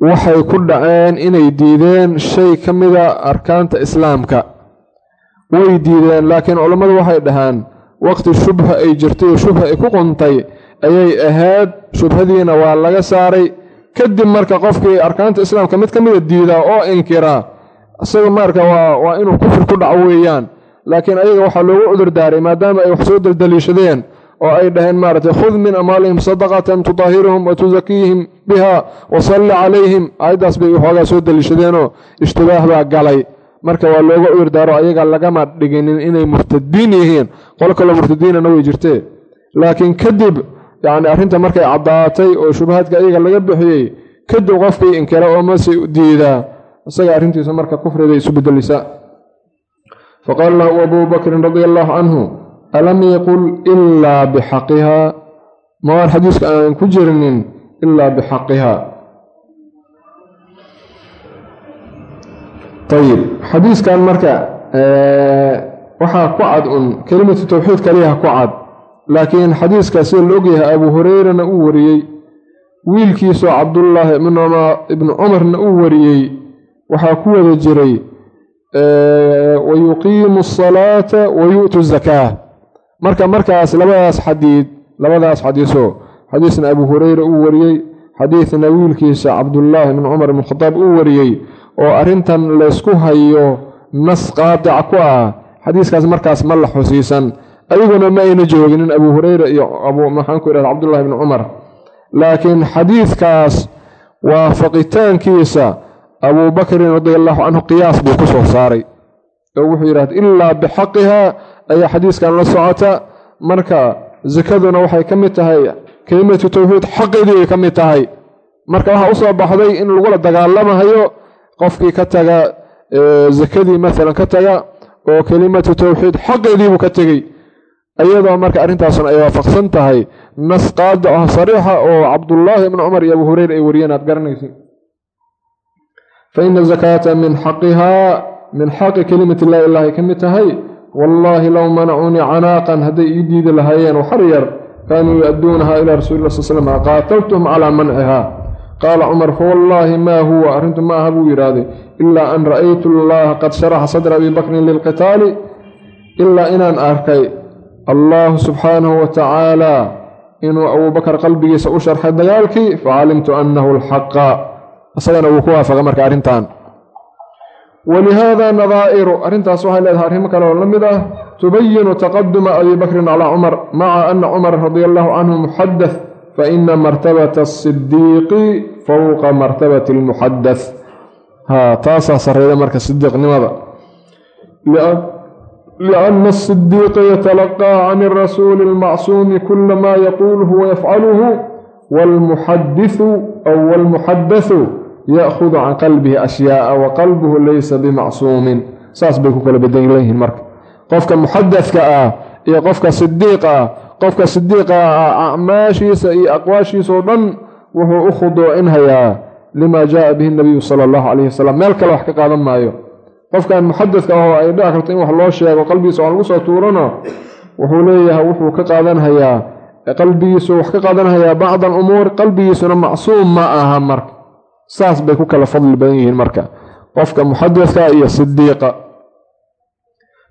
waxay ku dhaceen inay diideen shay ka mida arkaanta islaamka. Way diideen laakiin culammadu waxay dhahaan waqti shubha ay jirtay oo shubha ay ku quntay ayay ahayd shubhadiina waa laga saaray kadib marka qofkii arkaanta islaamka mid ka mida diidaa oo inkiraa isaga marka waa inuu kufri ku dhaco weeyaan. Laakiin ayaga waxaa loogu cudur daaray maadaama ay wax soo daldaliishadeen oo ay dhaheen maaragtay khud min amwaalihim sadaqatan tutaahiruhum wa tusakiihim biha wa salli calayhim aayaddaas bay waxoogaa soo daliishadeenoo ishtibaah baa galay. Marka waa looga cudur daaro ayaga lagama dhiginin inay murtadiin yihiin. Qolo kaloo murtadiinana way jirtee. Laakiin kadib yacni arrinta markay caddaatay oo shubahaadka ayaga laga bixiyey kadib qofkii inkira oo mase diidaa isaga arrintiisa marka kufriday isu bedelisaa faqaala lahu abuu bakrin radia allaahu canhu alam yaqul ilaa bixaqihaa mawaan xadiiska aan ku jirinin ilaa bixaqihaa ayib xadiiskan marka waxaa ku cad un kelimatu tawxiid kaliyaha ku cad laakiin xadiiska sida la ogyahay abuu hureyrana uu wariyey wiilkiisoo cabdullaahi ibnu cumarna uu wariyey waxaa ku wada jiray wa yuqiimu asalaata wa yu'tu zakaa marka markaas labadaas xadiid labadaas xadiisoo xadiisna abuu hureyra uu wariyey xadiidna wiilkiisa cabdullaahi ibnu cumar ibn khadaab uu wariyey oo arrintan laysku hayo nas qaadica ku ah. Xadiiskaas markaas ma la xusiisan adiguna ma ayna jooginin abuu hureyra iyo maxaan ku idhahda cabdullahi ibni cumar laakiin xadiidkaas waafaqitaankiisa abuu bakrin radia allaahu canhu qiyaas buu ku soo saaray. Oo wuxuu yidhahda ilaa bixaqihaa ayaa xadiiskan la socota. Marka sakaduna waxay ka mid tahay kelimatu tawxiid xaqeedii ay ka mid tahay. Marka waxaa u soo baxday in lagula dagaalamahayo qofkii ka taga sakadii maalan ka taga oo kelimatu tawxiid xaqeediibuu ka tegey iyadoo marka arrintaasuna ay waafaqsan tahay nas qaada ah sariixa oo cabdullaahi ibni cumar iyo abuu hureyra ay wariyeen aad garanaysid. Fa ina zakaata min xaqihaa min xaqi kelimati illahi ilahay ka mid tahay wallaahi low manacuunii canaaqan hadday ii diidi lahaayeen waxar yar kaanuu yu-adduunaha ilaa rasuuli lah sal slm qaataltuhum calaa mancihaa qaala cumar fawallaahi maa huwa? Arrintu ma aha buu yidhaahday. Ilaa an ra'aytu allaha qad sharaxa sadra abi bakrin lilqitaali ilaa inaan arkay allahu subxaanahu wa tacaala inuu abuubakar qalbigiisa u sharxay dagaalkii facalimtu annahu alxaqa isagana wuu ku waafaqa marka arrintan. Walihaada nadaa'iru arrintaas waxay leedahay arrimo kale oo la mid ah. Tubayinu taqaduma abi bakrin calaa cumar maca ana cumar radia allahu canhu muxadath faina martabata asidiiqi fowqa martabati almuxadath ha taasaa sarreeya marka sidiiqnimada lianna asidiiqa yatalaqaa can irasuuli almacsuumi kula maa yaquuluhu wayafcaluhu waalmuxadisu aw waalmuxadathu ya'hudu can qalbihi ashyaa'a wa qalbuhu laysa bimacsuumin saas bay ku kala bedan leyihiin marka qofka muxadadka ah iyo qofka sidiiqa ah qofka sidiiqa ah acmaashiisa iyo aqwaashiisao dhan wuxuu u khudoocinhayaa lima jaaa bihi nabiyu sala allahu calayhi wasalam meel kale wax ka qaadan maayo qofkan muxadadka ahoo ay dhici karto in wax loo sheego qalbigiisa aan lagu soo tuurana wuxuu leeyahay wuxuu ka qaadanhayaa qalbigiisu wax ka qaadanhayaa bacd alumuur qalbigiisuna macsuum ma aha marka. Saas bay ku kala fadli badan yihiin marka. Qofka muxadadka iyo sidiiqa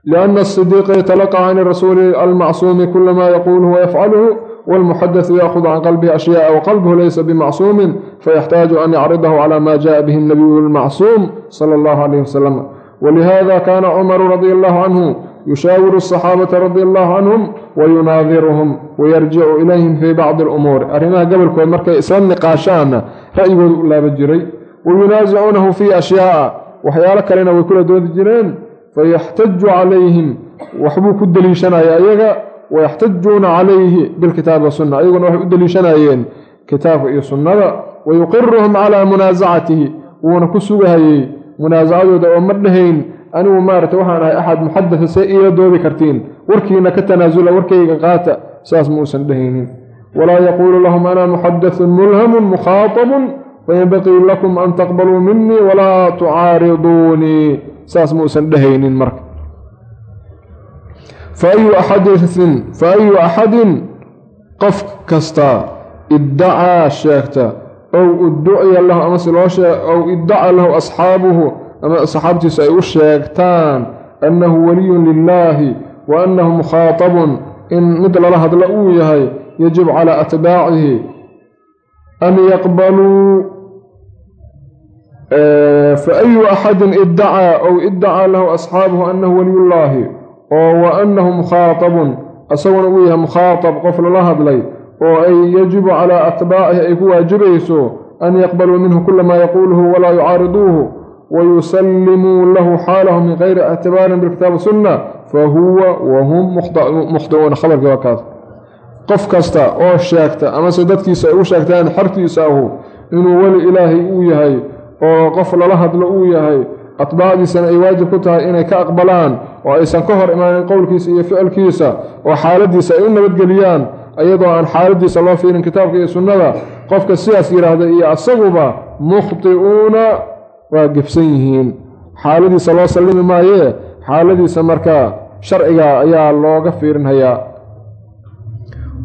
liana asidiiqa yatalaqa can rasuuli almacsuumi kula maa yaquuluhu wayafcaluhu walmuxadadu yaakhud can qalbihi ashyaaa waqalbuhu laysa bimacsuumin fayaxtaaju an yacridahu cala maa jaaa bihi nabiyu lmacsuum sala allahu calayh wasalam walihada kana cumaru radi allahu canhu yushaawiru الصaxaabata radi allahu canhum wayunaadiruhum wayarjicu ilayhim fii bacdi اlumuur arrimaha gobolkood markay isla niqaashaana ra'yigooda u laaba jiray wayunaasicuunahu fii ashyaaءa waxyaalo kalena way kula doodi jireen fayaxtaju calayhim waxbuu ku deliishanaya ayaga wayaxtajuuna calayhi bilkitaabi wasunna ayaguna waxay u deliishanayeen kitaabka iyo sunnada wayuqiruhum calaa munaasacatihi wuuna ku sugahayey munaasacadooda oo ma dhahayn anigu maarata waxaan ahay axad muxadasa see iila doodi kartiin. Warkiina ka tanaasula warkayga qaata saas muusan dhahaynin. Walaa yaquulu lahum ana muxadathun mulhamun mukhaatabun fayanbaqii lakum an taqbaluu minii walaa tucaariduunii saas muusan dhahaynin marka. Faayu axadiin faayu axadin qof kasta iddacaa sheegta ow udduciya lahu amase loo ow iddaca lahu asxaabuhu ama asxaabtiisu ay u sheegtaan annahu waliyun lilaahi wa annahu mukhaatabun in mid lala hadlo uu yahay yajib calaa atbaacihi an yaqbaluu faayu axadin iddacaa ow iddacaa lahu asxaabuhu annahu waliyullaahi oo wa annahu mukhaatabun isaguna uu yahay mukhaatab qof lala hadlay oo ay yajibu calaa atbaacihi ay ku waajibayso an yaqbaluu minhu kula maa yaquuluhu walaa yucaariduuhu wayusallimuu lahu xaalahu min gayri ictibaarin bilkitaabi sunna fahuwa wahum mukhdicuuna khabarkii waa kaas. Qof kasta oo sheegta amase dadkiisa ay u sheegtaan xartiisa ahu inuu weli ilaahay uu yahay oo qof lala hadlo uu yahay atbaacdiisana ay waajib ku tahay inay ka aqbalaan oo aysan ka hor imaanin qowlkiisa iyo ficilkiisa oo xaaladiisa ay u nabadgeliyaan iyadoo aan xaaladiisa loo fiirin kitaabka iyo sunnada qofka sidaas yidhaahda iyo asaguba mukhti'uuna waa gefsan yihiin. Xaaladiisa loo sallimi maayee xaaladiisa markaa sharciga ayaa looga fiirinhayaa.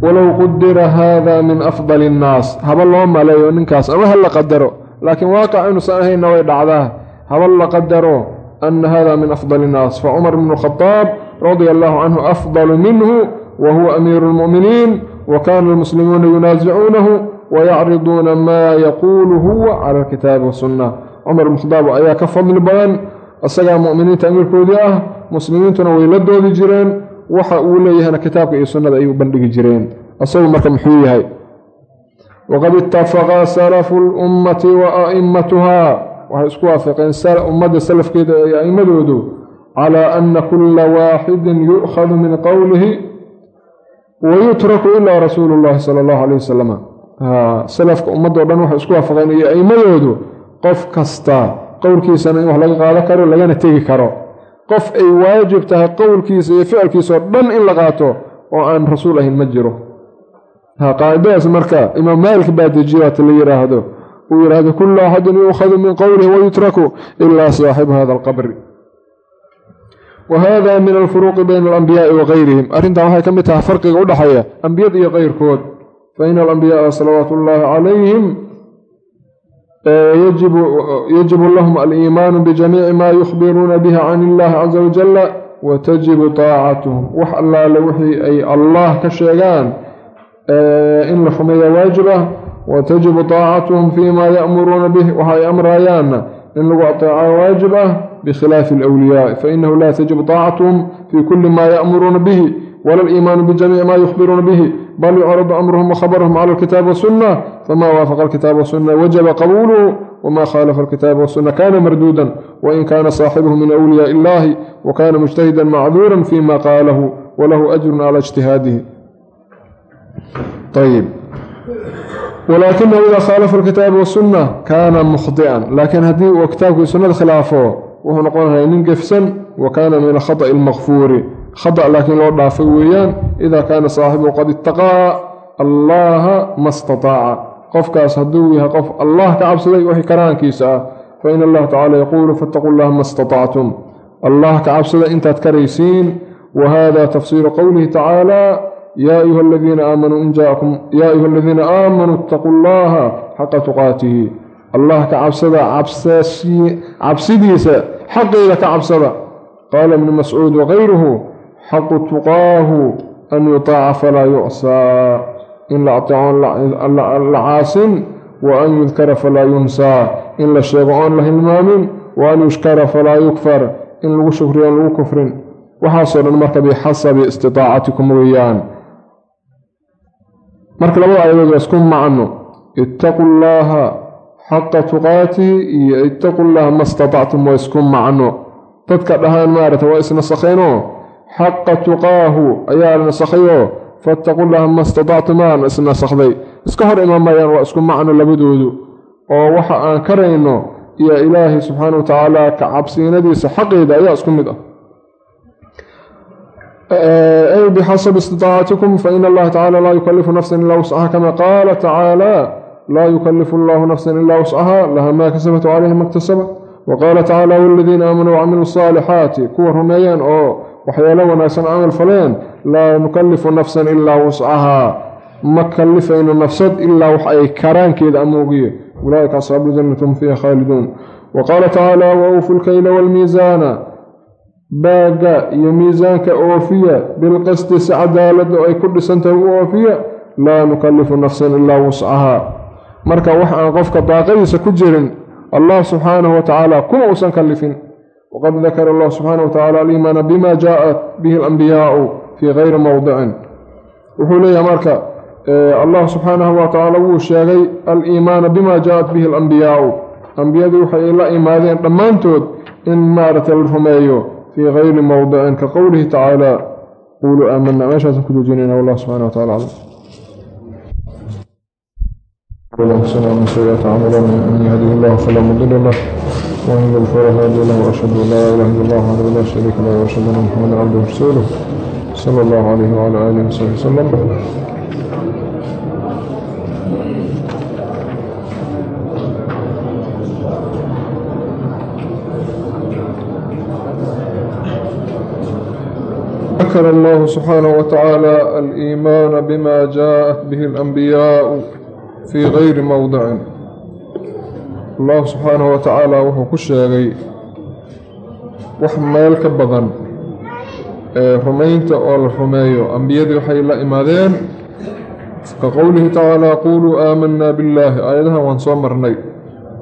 Walow qudira haada min afdali innaas haba loo maleeyo ninkaas ama ha la qadaro laakiin waaqic inuusan ahaynna way dhacdaa. Haba la qadaro ana hada min afdali innaas facumar bnu khadaab radia allahu canhu afdalu minhu wa huwa amiiru lmu'miniin wa kaana almuslimuuna yunaasicuunahu wayacriduuna maa yaquulu huwa cala alkitaabi wasunna cumar khadaab ayaa ka fadli badan. Isagaa mu'miniinta amiirkoodii ah muslimiintuna way la doodi jireen. Waxa uu leeyahayna kitaabka iyo sunnada ayuu bandhigi jireen. Isagu marka muxuu yahay? Waqad ittafaqa salafu lummati wa a'immatuhaa waxay isku waafaqeen ummadda salafkeeda iyo a'immadoodu calaa ana kula waaxidin yu'khadu min qowlihi wayutraku ilaa rasuulu llahi sala allahu alayh wasalam salafka ummadoo dhan waxay isku waafaqeen iyo a'immadoodu qof kasta qowlkiisana in wax laga qaado karo lagana tegi karo qof ay waajib tahay qowlkiisa iyo ficilkiisaoo dhan in la qaato oo aan rasuul ahayn ma jiro qaacidadaas marka imaam maalik baa waata la yidhaahdo uu yidhaahdo kullu axadin yuukhadu min qowlihi wayutraku ilaa saaxibu hada alqabri wa hada min alfuruuqi bayna alambiyaai wa gayrihim arrintan waxay ka mid tahay farqiga u dhexeeya ambiyada iyo keyrkood fa ina alambiyaaa salawaatu ullaahi calayhim yajibu lahum aliimaanu bijamiici maa yukhbiruuna bihi can illahi caza wajalla wa tajibu taacatuhum wax allaale wixii ay allah ka sheegaan in la rumeeya waajib ah wa tajibu taacatuhum fii ma ya'muruuna bih waxa ay amrayaanna in lagu ateeco waajib ah alwliyaai fainahu laa tajibu taacatuhum fii kulli ma ya'muruuna bihi wala aliimaanu bijamiici ma yukhbiruuna bihi bal yucradu amruhum wakhabaruhum cala alkitaabi wasunna fama waafaqa alkitaaba wasunna wajaba qabuuluhu wma khalafa alkitaaba wasunna kana marduudan wain kana saaxibuhu min awliyaai illahi wakana mujtahidan macduuran fima qaalahu walahu ajrun cala ijtihaadihi ayb walaakinahu idaa khaalafa alkitaaba wasunna kaana mukhdi'an laakiin haddii uu kitaabkii sunnada khilaafo wuxuu noqonayaa nin gefsan wa kaana min alkhada'i almakfuuri khada' laakiin loo dhaafay weeyaan idaa kaana saaxibuhu qad itaqaa allaha ma stataaca qofkaas hadduu yahay qof allah ka cabsaday wixii karaankiisa ah fa in allaha tacala yaquulu fattaquu llaha ma statactum allah ka cabsada intaad karaysiin wa hada tafsiiru qowlihi tacaala yaa ayuha aladiina aamanuu in jaakum yaa ayuha aladiina aamanuu itaquu llaha xaqa tuqaatihi. Allah ka cabsada cabsidiisa xaqeeda ka cabsada qaala ibnu mascuud wakayruhu xaqu tuqaahu an yutaaca falaa yucsaa in la ateeco la caasin wa an yudkara falaa yunsaa in la sheego oon la hilmaamin wa an yushkara falaa yukfar in lagu shukriyo oon lagu kufrin waxaasoo dhan marka bixasabi istidaacatikum weeyaan marka labada aayadood waa isku macno ittaqu llaaha xaqa tuqaatihi iyo ittaqu llaha ma statactum waa isku macno. Dadka dhahaan maarata waa isnasakheenoo xaqa tuqaahu ayaa la nasakhayo. Fattaqu llaha ma statactumaan isnasakday. Iska hor imamayaan waa isku macno labadoodu. Oo waxa aan karayno iyo ilaahay subxaana wa tacaala ka cabsiinadiisa xaqeeda ayaa isku mid ah. Ay bixasabi istiطaacatikum faina allaha tacala laa yukalifu nafsan ilaa wuscaha kama qaala tacaala laa yukalifu allahu nafsan ilaa wuscaha laha maa kasabat calayha ma ktasabat wa qaala tacaala waladiina aamanuu wacamiluu asaalixaati kuwa rumeeyeen oo waxyaalo wanaagsan camal faleen laa nukalifu nafsan ilaa wuscahaa ma kalifayno nafsad ilaa wax ay karaankeeda amoogiye ulaaika asxaabu jannati hum fiiha khaaliduun wa qaala tacaala wa awfu lkayla waalmiisaana baagga iyo miisaanka oofiya bilqasdi si cadaalada oo ay ku dhisantahay u oofiya laa nukalifu nafsan ilaa wuscahaa marka wax aan qofka daaqadiisa ku jirin allah subxaanahu wa tacaala kuma uusan kalifin wqad dakara allah subxaana wa tacala aliimaana bima jaaءat bihi alambiyaau fii gayri mowdicin wuxuu leeyahay marka allah subxaanahu wa tacaala wuu sheegay aliimaana bima jaaءat bihi alambiyaau ambiyadii waxay la imaadeen dhammaantood in maaragtay la rumeeyo fii gayri mowdicin ka qowlihi tacaala quluu aamana meeshaasan ku joojinayna wallah subxana wa tacala aclam وأحسن من سيئات أعمالنا من يهده الله فلا مضل له ومن يضلل فلا له وأشهد أن لا إله إلا الله وحده لا شريك له وأشهد أن محمدا عبده ورسوله صلى الله عليه وعلى آله وصحبه وسلم ذكر الله سبحانه وتعالى الإيمان بما جاءت به الأنبياء fii gayri mowdicin allahu subxaanahu watacaala wuxuu ku sheegay wax meel ka badan ee rumaynta oo la rumeeyo. Ambiyadii waxay la imaadeen ka qowlihi tacaalaa quluu aamanaa billaahi. Aayadahan waan soo marnay.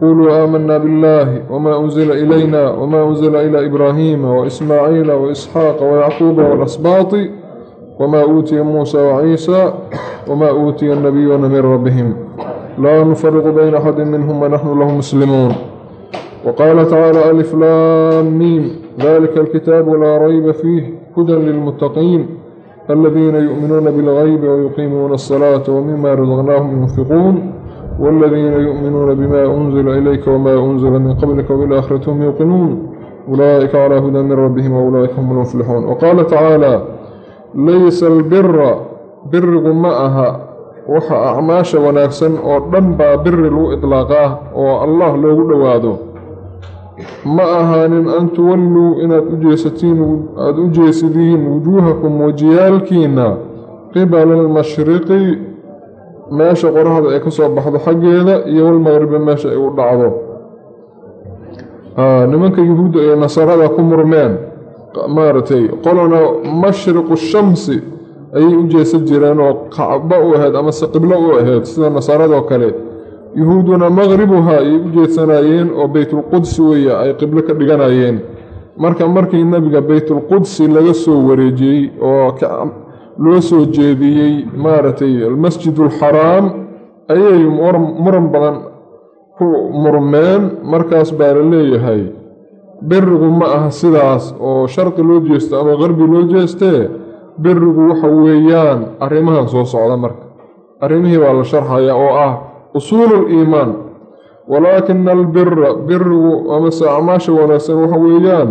Quluu aamanaa billaahi wamaa unzila ilayna wamaa unzila ilaa ibraahima waismaaciila waisxaaqa wayacquuba walasbaati wamaa uutiya muusa waciisa wamaa uutiya annabiyuuna min rabbihim laa nufariqu bayna axadi minhum wanaxnu lahu muslimuun waqaala tacaala alif laam miim dalika alkitaabu laa rayba fiih hudan lilmuttaqiin aladiina yu'minuuna bilgaybi wayuqiimuuna asalaata wmima rasaqnaahum yunfiquun waaladiina yu'minuuna bima unzila ilayka wma unzila min qablika wabilaakhirati hum yuuqinuun ulaa'ika calaa hudan min rabbihim waulaa'ika hum lmuflixuun waqaala tacaala laysa albira birigu ma aha. Waxa acmaasha wanaagsan oo dhan baa biri lagu idlaaqaa oo allah loogu dhowaado. Ma ahaanin an tuwalluu inaad u jeesatiin aada u jeesidiin wujuuhakum wajiyaalkiina qibala almashriqi meesha qoraxda ay ka soo baxdo xaggeeda iyo walmaqribi meesha ay u dhacdo. Nimanka yuhuudda iyo nasarada ku murmeen maaragtay qolona mashriqu shamsi ayay u jeesan jireen oo kacbo u ahayd amase qiblo u ahayd sida nasaaradoo kale. Yuhuudduna maqribuha ayay u jeedsanaayeen oo beytulqudsi weeye ay qiblo ka dhiganayeen. Marka markii nebiga beytulqudsi laga soo wareejiyey oo loo soo jeediyey maaragtay almasjidulxaraam ayay muran badan ku murmeen markaas baa la leeyahay berigu ma aha sidaas oo sharqi loo jeesto ama qarbi loo jeestee berigu waxa weeyaan arrimahan soo socda marka. Arrimihii baa la sharxaya oo ah usuulul iimaan. Walaakina albira birigu amase acmaasha wanaagsan waxa weeyaan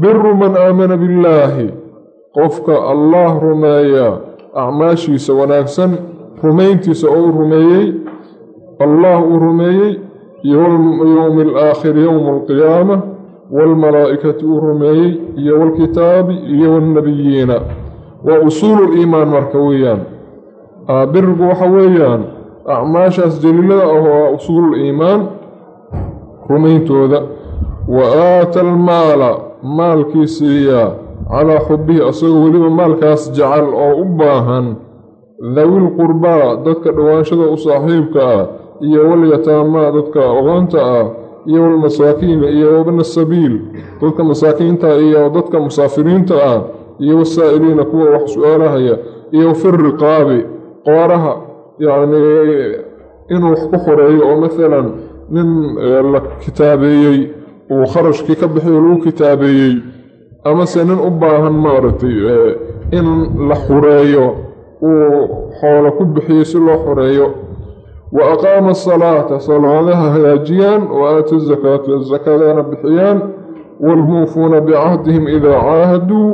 biru man aamana billaahi qofka allah rumeeya acmaashiisa wanaagsan rumayntiisa oo u rumeeyey allah uu rumeeyey yowmi alaakhiri yowma alqiyaama waalmalaa'ikati uu rumeeyey iyo waalkitaabi iyo waalnabiyiina waa usuulul iimaan marka weeyaan birigu waxa weeyaan acmaashaas jaliilada ah waa usuulul iimaan rumayntooda wa aata almaala maalkii siiyaa calaa xubbihi asagoo weliba maalkaas jecel oo u baahan dawil qurbaa dadka dhowaanshada u saaxiibka ah iyo walyataamaa dadka oqoonta ah iyo walmasaakiina iyo wabna sabiil. Dadka masaakiinta iyo dadka musaafiriinta ah iyo wasaa'iliina kuwa wax su'aalahaya iyo fi qooraha yacnii inuu wax ku xoreeyo oo maalan nin la kitaabeeyey uu kharashkii ka bixiyo lagu kitaabeeyey amase nin u baahan maaragtay in la xureeyo uu xoolo ku bixiyo si loo xureeyo wa aqaama asalaata salaadaha hagaajiyaan wa aatu zakaata zakadana bixiyaan waalmuufuuna bicahdihim idaa caahaduu